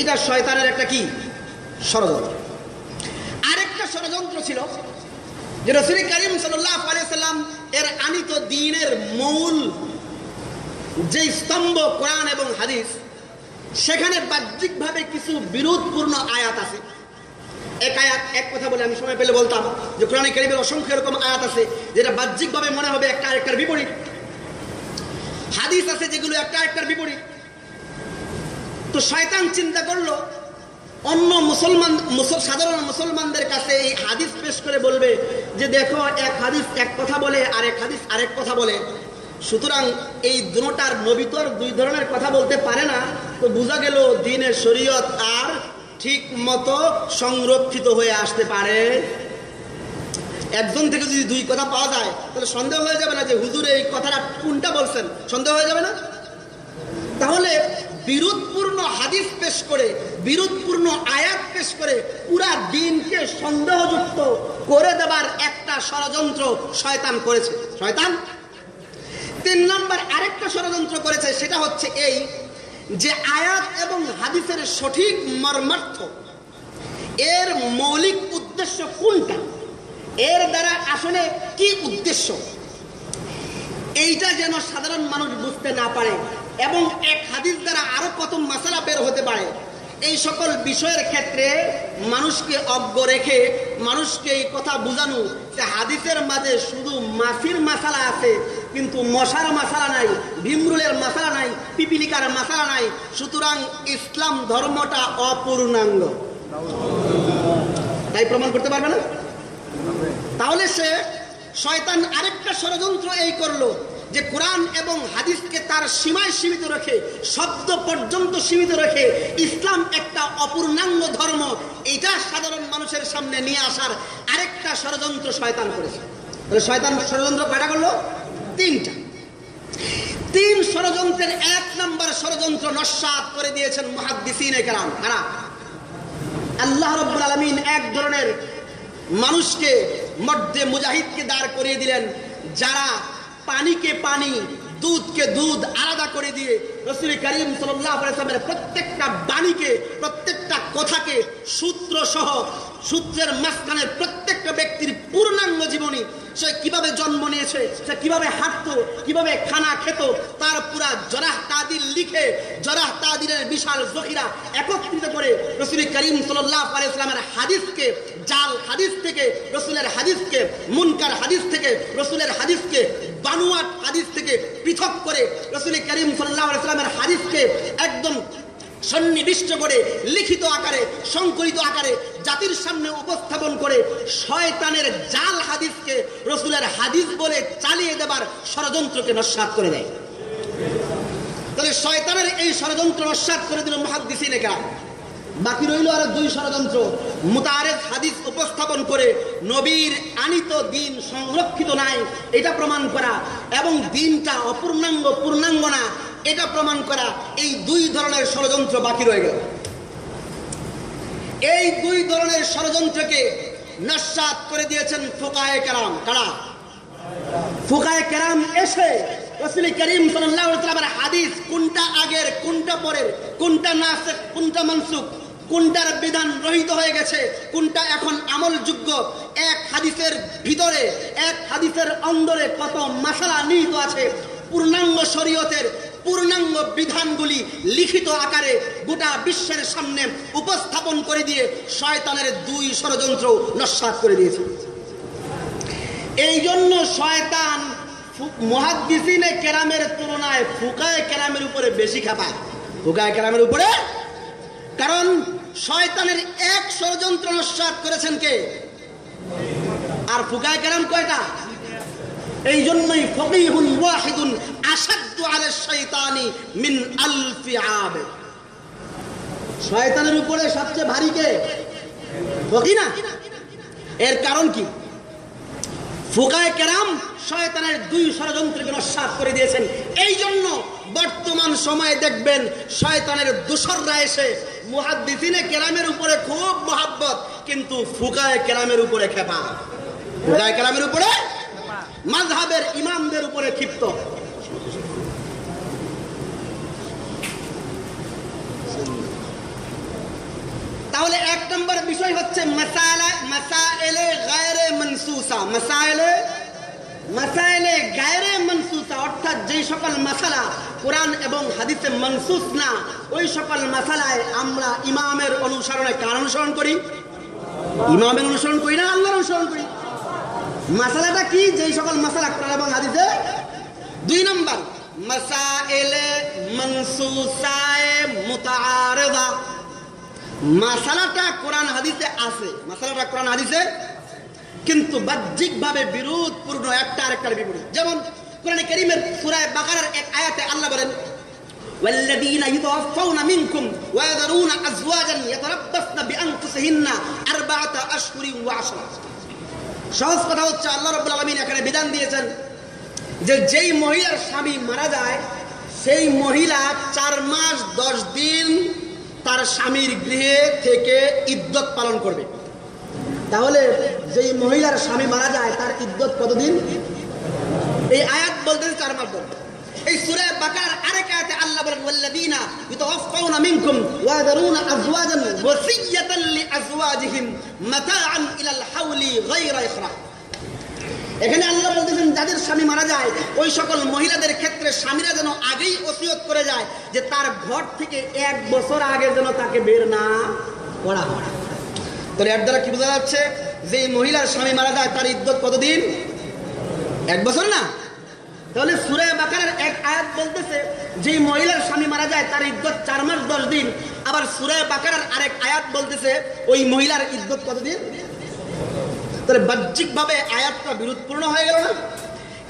এটা শয়তানের একটা কি? ষড়যন্ত্র। আরেকটা ষড়যন্ত্র ছিল যে রসুল করিম সাল্লাম এর আনিত দিনের মূল যে স্তম্ভ কোরআন এবং হাদিস, সেখানে বাহ্যিকভাবে কিছু বিরোধপূর্ণ আয়াত আছে। এক আয়াত, এক কথা বলে আমি সময় পেলে বলতাম যে কোরআনে কারিমের অসংখ্য এরকম আয়াত আছে, যেটা বাহ্যিকভাবে মনে হবে একটা আরেকটার বিপরীত। হাদিস আছে যেগুলো একটা আরেকটার বিপরীত। তো শয়তান চিন্তা করল অন্য মুসলমান সাধারণ মুসলমানদের কাছে এই হাদিস পেশ করে বলবে যে দেখো, এক হাদিস এক কথা বলে, আর এক হাদিস আরেক কথা বলে। সুতরাং এই দুটার নবিতর দুই ধরনের কথা বলতে পারে না। তো বোঝা গেল দিনের শরীয়ত আর ঠিক মতো সংরক্ষিত হয়ে আসতে পারে। একজন থেকে যদি দুই কথা পাওয়া যায়, তাহলে সন্দেহ হয়ে যাবে না যে হুজুর এই কথাটা কোনটা বলছেন? সন্দেহ হয়ে যাবে না? তাহলে বিরোধপূর্ণ হাদিস পেশ করে বিরোধপূর্ণ আয়াত পেশ করে, পুরা দিনকে সন্দেহযুক্ত করে দেবার একটা ষড়যন্ত্র শয়তান করেছে। শয়তান? তিন নম্বর আরেকটা ষড়যন্ত্র করেছে, সেটা হচ্ছে এই যে আয়াত এবং হাদিসের সঠিক মর্মার্থ, এর মৌলিক উদ্দেশ্য কোনটা? এর দ্বারা আসলে কি উদ্দেশ্য? এইটা যেন সাধারণ মানুষ বুঝতে না পারে এবং এক হাদিস দ্বারা আরও কত মাসালা বের হতে পারে। এই সকল বিষয়ের ক্ষেত্রে মানুষকে অজ্ঞ রেখে, মানুষকে এই কথা বোঝানো যে হাদিসের মাঝে শুধু মাসির মাসালা আছে, কিন্তু মশার মাসালা নাই, ভীমরুলের মাসালা নাই, পিপিলিকার মাসালা নাই। সুতরাং ইসলাম ধর্মটা অপূর্ণাঙ্গ। তাই প্রমাণ করতে পারবে না? তাহলে সে শয়তান আরেকটা ষড়যন্ত্র এই করল যে কোরআন এবং হাদিসকে তার সীমায় সীমিত রেখে, শব্দ পর্যন্ত সীমিত রেখে ইসলাম একটা অপূর্ণাঙ্গ ধর্ম এটা সাধারণ মানুষের সামনে নিয়ে আসার আরেকটা ষড়যন্ত্র শয়তান করেছে। তাহলে শয়তান ষড়যন্ত্র কয়টা করল? তিনটা। তিন ষড়যন্ত্রের এক নম্বর ষড়যন্ত্র নস্বাত করে দিয়েছেন মহাদ্দিসিন কেরাম। কারা? আল্লাহ রব্বুল আলমিন এক ধরনের মানুষকে মধ্যে মুজাহিদকে দাঁড় করিয়ে দিলেন, যারা পানিকে পানি, দুধকে দুধ আলাদা করে দিয়ে রসুল করিম সাল্লামের প্রত্যেকটা বাণীকে, প্রত্যেকটা কথাকে সূত্র সহ সূত্রের মাঝখানে প্রত্যেকটা ব্যক্তির পূর্ণাঙ্গ জীবনী সে কীভাবে জন্ম নিয়েছে, সে কীভাবে হাঁটতো, কীভাবে খানা খেত, তার পুরা জরাহ তাদির লিখে, জরাহ তাদিরের বিশাল জহিরা একত্রিত করে রসুল করিম সাল্লাহ আলাইসলামের হাদিসকে, জাল হাদিস থেকে, রসুলের হাদিসকে, মুনকার হাদিস থেকে, রসুলের হাদিসকে বানুয়াট হাদিস থেকে পৃথক করে রসুল করিম সাল্লাহ আলাইসলামের হাদিসকে একদম সন্নিবিষ্ট করে, লিখিত আকারে, সংকলিত আকারে, জাতির সামনে উপস্থাপন করে শয়তানের জাল হাদিসকে রসুলের হাদিস বলে চালিয়ে দেবার ষড়যন্ত্রকে নস্বাত করে দেয়। তাহলে শয়তানের এই ষড়যন্ত্র নস্বাত করে দিল মহাদিসিনে কেন বাকি রইল আর দুই ষড়যন্ত্র। মুতারেফ হাদিস উপস্থাপন করে নবীর আনিত দিন সংরক্ষিত নাই, এটা প্রমাণ করা। এবং দিনটা অপূর্ণাঙ্গ, পূর্ণাঙ্গ না এটা প্রমাণ করা এই দুই ধরনের ষড়যন্ত্র বাকি রয়ে গেল। এই দুই ধরনের ষড়যন্ত্রকে নস্বাত করে দিয়েছেন ফোকায় কেরাম। কারা? ফোকায় কেরাম এসে কোনটা পরের, কোনটা নাসে কোনটা মনসুখ, কোনটার বিধান রহিত হয়ে গেছে, কোনটা এখন এক হাদিসের ভিতরে, এক হাদিসের অন্দরে কত মাসালা নিহিত আছে, পূর্ণাঙ্গ শরীয়তের পূর্ণাঙ্গ বিধানগুলি লিখিত আকারে গোটা বিশ্বের সামনে উপস্থাপন করে দিয়ে শয়তানের দুই ষড়যন্ত্র নস্বাত করে দিয়েছে। এই জন্য শয়তান মহাদিসিনে কেরামের তুলনায় ফুকায় কেরামের উপরে বেশি খাপায়। ফুকায় কেরামের উপরে? কারণ শয়তানের এক ষড়যন্ত্র নস্বাত করেছেন কে? আর ফুকায় কেরাম কয়টা? এই জন্যই ফকিহুন ওয়াহিদুন আসাদ্দু আলা শয়তানি মিন আলফি আবে। শয়তানের উপরে সবচেয়ে ভারী কে? ফকি না? এর কারণ কি? ফুকায় কেরাম শয়তানের দুই ষড়যন্ত্রকে নস্বাত করে দিয়েছেন। এই জন্য বর্তমান সময়ে দেখবেন শয়তানের দোসররা এসে মুহাদ্দিসিনে কেরামের উপরে খুব মহাব্বত, কিন্তু ফুকায় কেরামের উপরে খেপা। ফুকায় কেরামের উপরে মাঝহাবের ইমামদের উপরে ক্ষিপ্ত। তাহলে এক নম্বর বিষয় হচ্ছে মাসাইলে গায়রে মনসুসা। মাসাইলে মাসাইলে গায়রে মনসুসা, অর্থাৎ যেই সকল মাসালা কোরআন এবং হাদিসে মনসুস না, ওই সকল মাসালায় আমরা ইমামের অনুসরণে কার অনুসরণ করি? ইমামের অনুসরণ করি না আল্লাহর অনুসরণ করি? মাসালাটা কি যেই সকল মাসালা কোরআন এবং হাদিসে দুই নম্বর মাসাইলে মনসুসায়ে মুতাআরিদা মাসালাটা কোরআন হাদিসে আছে মাসালাটা কোরআন হাদিসে কিন্তু বাহ্যিক ভাবে বিরোধপূর্ণ একটা আরেকটার বিপরীত যেমন কোরআন করিমের সুরায় বাকারার এক আয়াতে আল্লাহ বলেন والذين يتوفون منكم ويذرون أزواجا يتربصن بأنفسهن أربعة أشهر وعشرة সহজ কথা হচ্ছে আল্লাহ রব্বুল আলমিন এখানে বিধান দিয়েছেন যে যেই মহিলার স্বামী মারা যায়, সেই মহিলা চার মাস, দশ দিন তার স্বামীর গৃহে থেকে ইদ্যত পালন করবে। তাহলে যেই মহিলার স্বামী মারা যায়, তার ইদ্যত কতদিন? এই আয়াত বলতে চার মাস ধরে এই সুরে বাকারার আরেক আয়াতে আল্লাহ বলেন, ওয়াল্লাযীনা ইতাওয়াফাউনা মিনকুম ওয়া যারুনা আজওয়াজান ওয়াসিয়্যাতান লিআজওয়াজিহিম মাতাআন ইলাল হাওলি গায়রা ইখরাজ এখানে আল্লাহ বলতেছেন, যাদের স্বামী মারা যায়, ওই সকল মহিলাদের ক্ষেত্রে স্বামীরা যেন আগেই ওসিয়ত করে যায় যে তার ঘর থেকে এক বছর আগে যেন তাকে বের না করা হয়। তাহলে এর দ্বারা কি বোঝা যাচ্ছে? যে মহিলার স্বামী মারা যায়, তার ইদ্যত কতদিন? এক বছর না? তাহলে সুরে বাকারের এক আয়াত বলতেছে যে মহিলার স্বামী মারা যায়, তার ইদ্যত চার মাস দশ দিন। আবার সুরে বাকারের আরেক আয়াত বলতেছে, ওই মহিলার ইদ্যত কতদিন? তাহলে বাহ্যিকভাবে আয়াতটা বিরোধপূর্ণ হয়ে গেল না?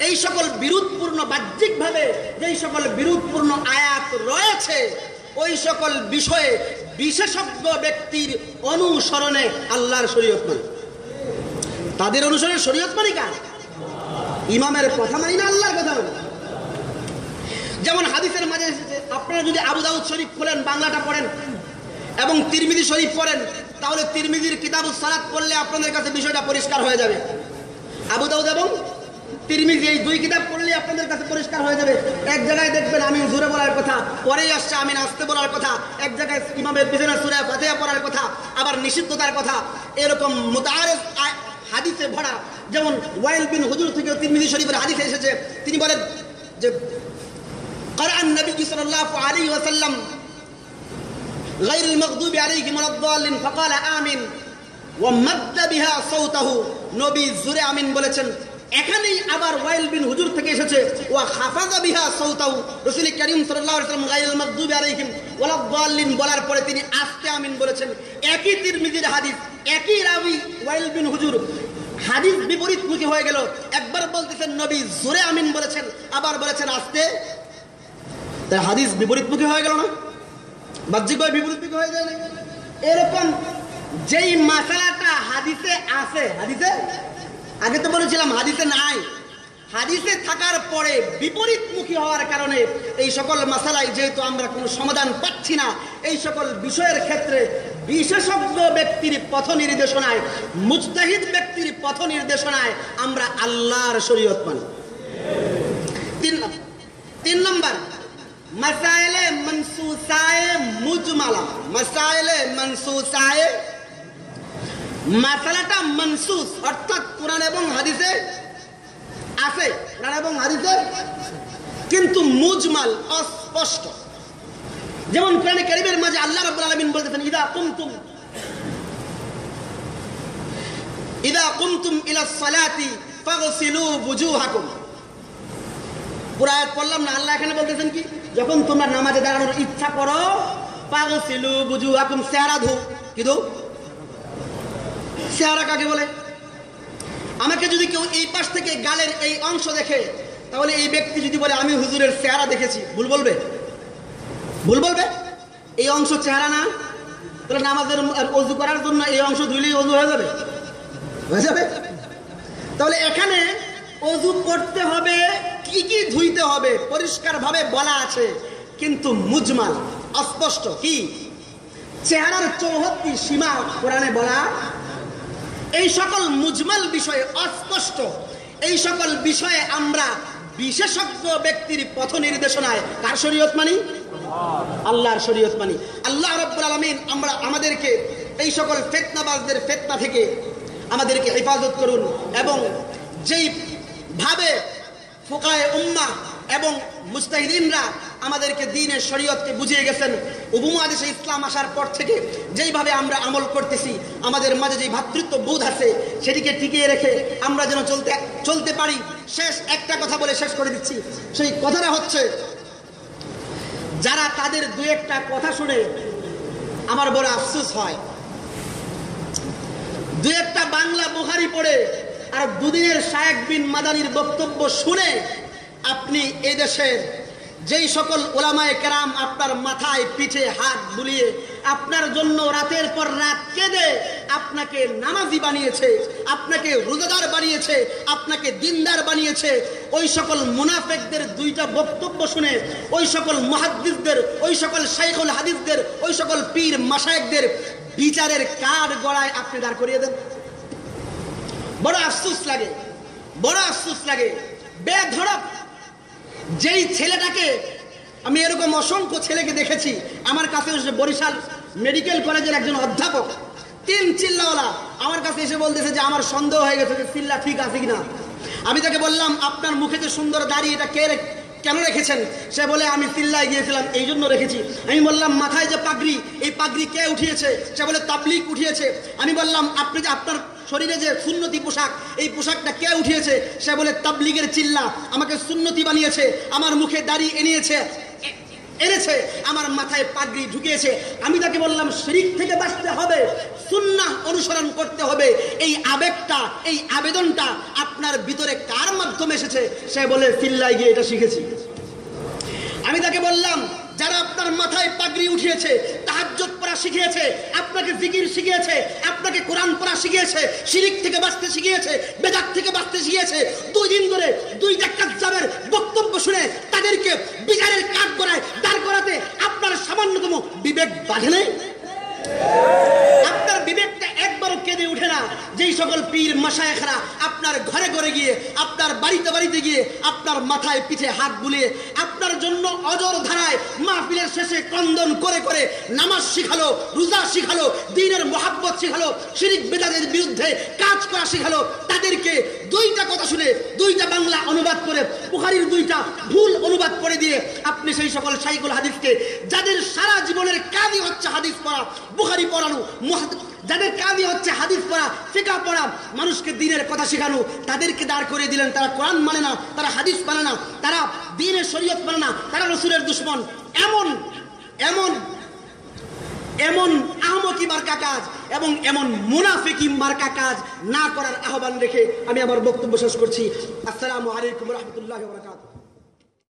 এই সকল বিরোধপূর্ণ বাহ্যিকভাবে যেই সকল বিরোধপূর্ণ আয়াত রয়েছে, ওই সকল বিষয়ে বিশেষজ্ঞ ব্যক্তির অনুসরণে আল্লাহর শরীয়ত মানে। তাদের অনুসরণে শরীয়ত মানে কার? ইমামের কথা মানি না আল্লাহর কথা মানি যেমন হাদিসের মাঝে এসেছে, আপনারা যদি আবু দাউদ শরীফ খোলেন, বাংলাটা পড়েন, এবং তিরমিজি শরীফ পড়েন, তাহলে তিরমিজির কিতাবুল সালাত পড়লে আপনাদের কাছে বিষয়টা পরিষ্কার হয়ে যাবে। আবু দাউদ এবং তিরমিজি এই দুই কিতাব পড়লে আপনাদের কাছে পরিষ্কার হয়ে যাবে। এক জায়গায় দেখবেন, আমি জোরে বলার কথা, পরেই আসছে আমি নাচতে বলার কথা, এক জায়গায় ইমামের পিছনে সুরে ফাতেহা পড়ার কথা, আবার নিষিদ্ধতার কথা, এরকম মোতারেস হাদিসে ভরা যেমন ওয়াইল বিন হুজুর থেকে তিরমিজি শরীফের হাদিসে এসেছে তিনি বলেন যে قرأ النبي صلى الله عليه وسلم غير المغضوب عليهم ولا الضالين فقال آمين ومد بها صوته নবী জুরে আমিন বলেছেন এখানেই আবার ওয়াইল বিন হুজুর থেকে এসেছে ওয়া হাফাজা বিহা সৌতাউ রাসূল করিম সাল্লাল্লাহু আলাইহি ওয়াসাল্লাম গায়রুল মাগদুবি আলাইহিম ওয়ালা দাল্লিন বলার পরে তিনি আস্তে আমিন বলেছেন একই তিরমিজির হাদিস একই রাবি ওয়াইল বিন হুজুর। হাদিস বিপরীত মুখে হয়ে গেল। একবার বলতেছেন, নবী জোরে আমিন বলেছেন, আবার বলেছেন আসতে। তাই হাদিস বিপরীতমুখী হয়ে গেল না? বাহ্যিকভাবে বিপরীতমুখী হয়ে যায় এরকম যেই মাসালাটা হাদিসে আছে, হাদিসে? আগে তো বলেছিলাম হাদিসে নাই। হাদিসে থাকার পরে বিপরীতমুখী হওয়ার কারণে এই সকল মাসালায় যেহেতু আমরা কোনো সমাধান পাচ্ছি না, এই সকল বিষয়ের ক্ষেত্রে বিশেষজ্ঞ ব্যক্তির পথ নির্দেশনায় মুজতাহিদ ব্যক্তির পথ নির্দেশনায় আমরা আল্লাহর শরীয়ত মানি। তিন তিন নম্বর, মাসাইলে মনসুসায়ে মুজমালা। মাসাইলে মনসুসায়ে, মাসালাটা মনসুস, অর্থাৎ কোরআন এবং হাদিসে আছে কোরআন এবং হাদিসে। কিন্তু মুজমাল অস্পষ্ট। যেমন কোরআনে কারিমের মাঝে আল্লাহ রাব্বুল আলামিন বলতেছেন, ইদা কুমতুম ইদা কুমতুম ইলা সালাতি ফাগসিলু বুজুহাকুম। পুরা আয়াত পড়লাম না, আল্লাহ এখানে বলতেছেন কি? যখন তোমরা নামাজে দাঁড়ানোর ইচ্ছা করো পাগসিলু বুজু আকুম চেহারা ধু। কি ধু চেহারা কাকে বলে? আমাকে যদি কেউ এই পাশ থেকে গালের এই অংশ দেখে, তাহলে এই ব্যক্তি যদি বলে, আমি হুজুরের চেহারা দেখেছি। ভুল বলবে? ভুল বলবে? এই অংশ চেহারা না? তাহলে নামাজের অজু করার জন্য এই অংশ ধুইলেই অজু হয়ে যাবে? হয়ে যাবে? তাহলে এখানে অজু করতে হবে, কি কি ধুইতে হবে, পরিষ্কারভাবে বলা আছে, কিন্তু মুজমাল, অস্পষ্ট, কি? চেহারার চৌহত্তি সীমা কোরআনে বলা এই সকল মুজমাল বিষয়ে অস্পষ্ট। এই সকল বিষয়ে আমরা বিশেষজ্ঞ ব্যক্তির পথ নির্দেশনায় কার শরীয়ত মানি? আল্লাহর শরীয়ত মানি। আল্লাহ রব্বুল আলমিন আমরা, আমাদেরকে এই সকল ফেতনাবাজদের ফেতনা থেকে আমাদেরকে হেফাজত করুন এবং যেই ভাবে ফোকায় উম্মা এবং মুস্তাহিদিনরা আমাদেরকে দিনের শরীয়তকে বুঝিয়ে গেছেন। উপমহাদেশে ইসলাম আসার পর থেকে যেইভাবে আমরা আমল করতেছি, আমাদের মাঝে যে ভাতৃত্ব বোধ আছে, সেটিকে টিকিয়ে রেখে আমরা যেন চলতে চলতে পারি। শেষ একটা কথা বলে শেষ করে দিচ্ছি। সেই কথাটা হচ্ছে, যারা তাদের দু একটা কথা শুনে আমার বড় আফসুস হয়। দু একটা বাংলা বুহারি পড়ে আর দুদিনের শায়েক বিন মাদানির বক্তব্য শুনে আপনি এদেশের যেই সকল ওলামায় কেরাম আপনার মাথায় পিঠে হাত বুলিয়ে আপনার জন্য রাতের পর রাত কেঁদে আপনাকে নামাজি বানিয়েছে, আপনাকে রোজাদার বানিয়েছে, আপনাকে দিনদার বানিয়েছে, ওই সকল মুনাফেকদের দুইটা বক্তব্য শুনে, ওই সকল মহাদ্দিসদের, ওই সকল শাইখুল হাদিসদের, ওই সকল পীর মাসায়েকদের বিচারের কাঠ গড়ায় আপনি দাঁড় করিয়ে দেন। বড় আফসোস লাগে, বড় আফসোস লাগে, বেধড়ক যেই ছেলেটাকে আমি এরকম অসংখ্য ছেলেকে দেখেছি, আমার কাছে এসে বরিশাল মেডিকেল কলেজের একজন অধ্যাপক, তিন চিল্লাওয়ালা আমার কাছে এসে বলতেছে যে আমার সন্দেহ হয়ে গেছে যে চিল্লা ঠিক আছে কিনা। আমি তাকে বললাম, আপনার মুখে যে সুন্দর দাড়ি, এটা কে কেন রেখেছেন? সে বলে, আমি চিল্লায় গিয়েছিলাম, এই জন্য রেখেছি। আমি বললাম, মাথায় যে পাগড়ি, এই পাগড়ি কে উঠিয়েছে? সে বলে তাবলিক উঠিয়েছে। আমি বললাম, আপনি যে আপনার শরীরে যে সুন্নতি পোশাক, এই পোশাকটা কে উঠিয়েছে? সে বলে, তাবলিগের চিল্লা, আমাকে সুন্নতি বানিয়েছে, আমার মুখে দাড়ি এনেছে এনেছে, আমার মাথায় পাগড়ি ঢুকিয়েছে। আমি তাকে বললাম, শিরিক থেকে বাঁচতে হবে, সুন্নাহ অনুসরণ করতে হবে। এই আবেগটা, এই আবেদনটা আপনার ভিতরে কার মাধ্যমে এসেছে? সে বলে চিল্লায় গিয়ে এটা শিখেছি। আমি তাকে বললাম, যারা আপনার মাথায় পাগড়ি উঠিয়েছে তাহাজ্জত পড়া শিখিয়েছে, আপনাকে জিকির শিখিয়েছে, আপনাকে কোরআন পড়া শিখিয়েছে, শিরিক থেকে বাঁচতে শিখিয়েছে, বেদাত থেকে বাঁচতে শিখিয়েছে। দুই দিন ধরে দুই ডাক্তার বক্তব্য শুনে তাদেরকে বিচারের কাঠ করায় দাঁড় করাতে আপনার সামান্যতম বিবেক বাঁধে নেই? আপনার বিবেকটা একবারও কেঁদে উঠে না। যেই সকল পীর মাসায়খরা আপনার ঘরে ঘরে গিয়ে, আপনার বাড়িতে বাড়িতে গিয়ে, আপনার মাথায় পিঠে হাত বুলিয়ে, আপনার জন্য অজর ধারায় মাহফিলের শেষে কন্দন করে করে নামাজ শিখালো, রোজা শিখালো, দিনের মোহাব্বত শিখালো, শিরিক বেদাদের বিরুদ্ধে কাজ করা শিখালো, তাদেরকে দুইটা কথা শুনে, দুইটা বাংলা অনুবাদ করে, বুখারির দুইটা ভুল অনুবাদ করে দিয়ে আপনি সেই সকল সাইকুল হাদিসকে, যাদের সারা জীবনের কাজই হচ্ছে হাদিস পড়া, বুখারি পড়ানো যাদের কাজই হচ্ছে হাদিস পড়া, ফিকা পড়া, মানুষকে দিনের কথা শেখানো, তাদেরকে দাঁড় করে দিলেন, তারা কোরআন মানে না, তারা হাদিস মানে না, তারা দিনের শরীয়ত মানে না, তারা রসুলের দুশ্মন। এমন এমন এমন আহমকি মার্কা কাজ এবং এমন মুনাফিকি মার্কা কাজ না করার আহ্বান রেখে আমি আমার বক্তব্য শেষ করছি। আসসালামু আলাইকুম রহমতুল্লাহ বরকাত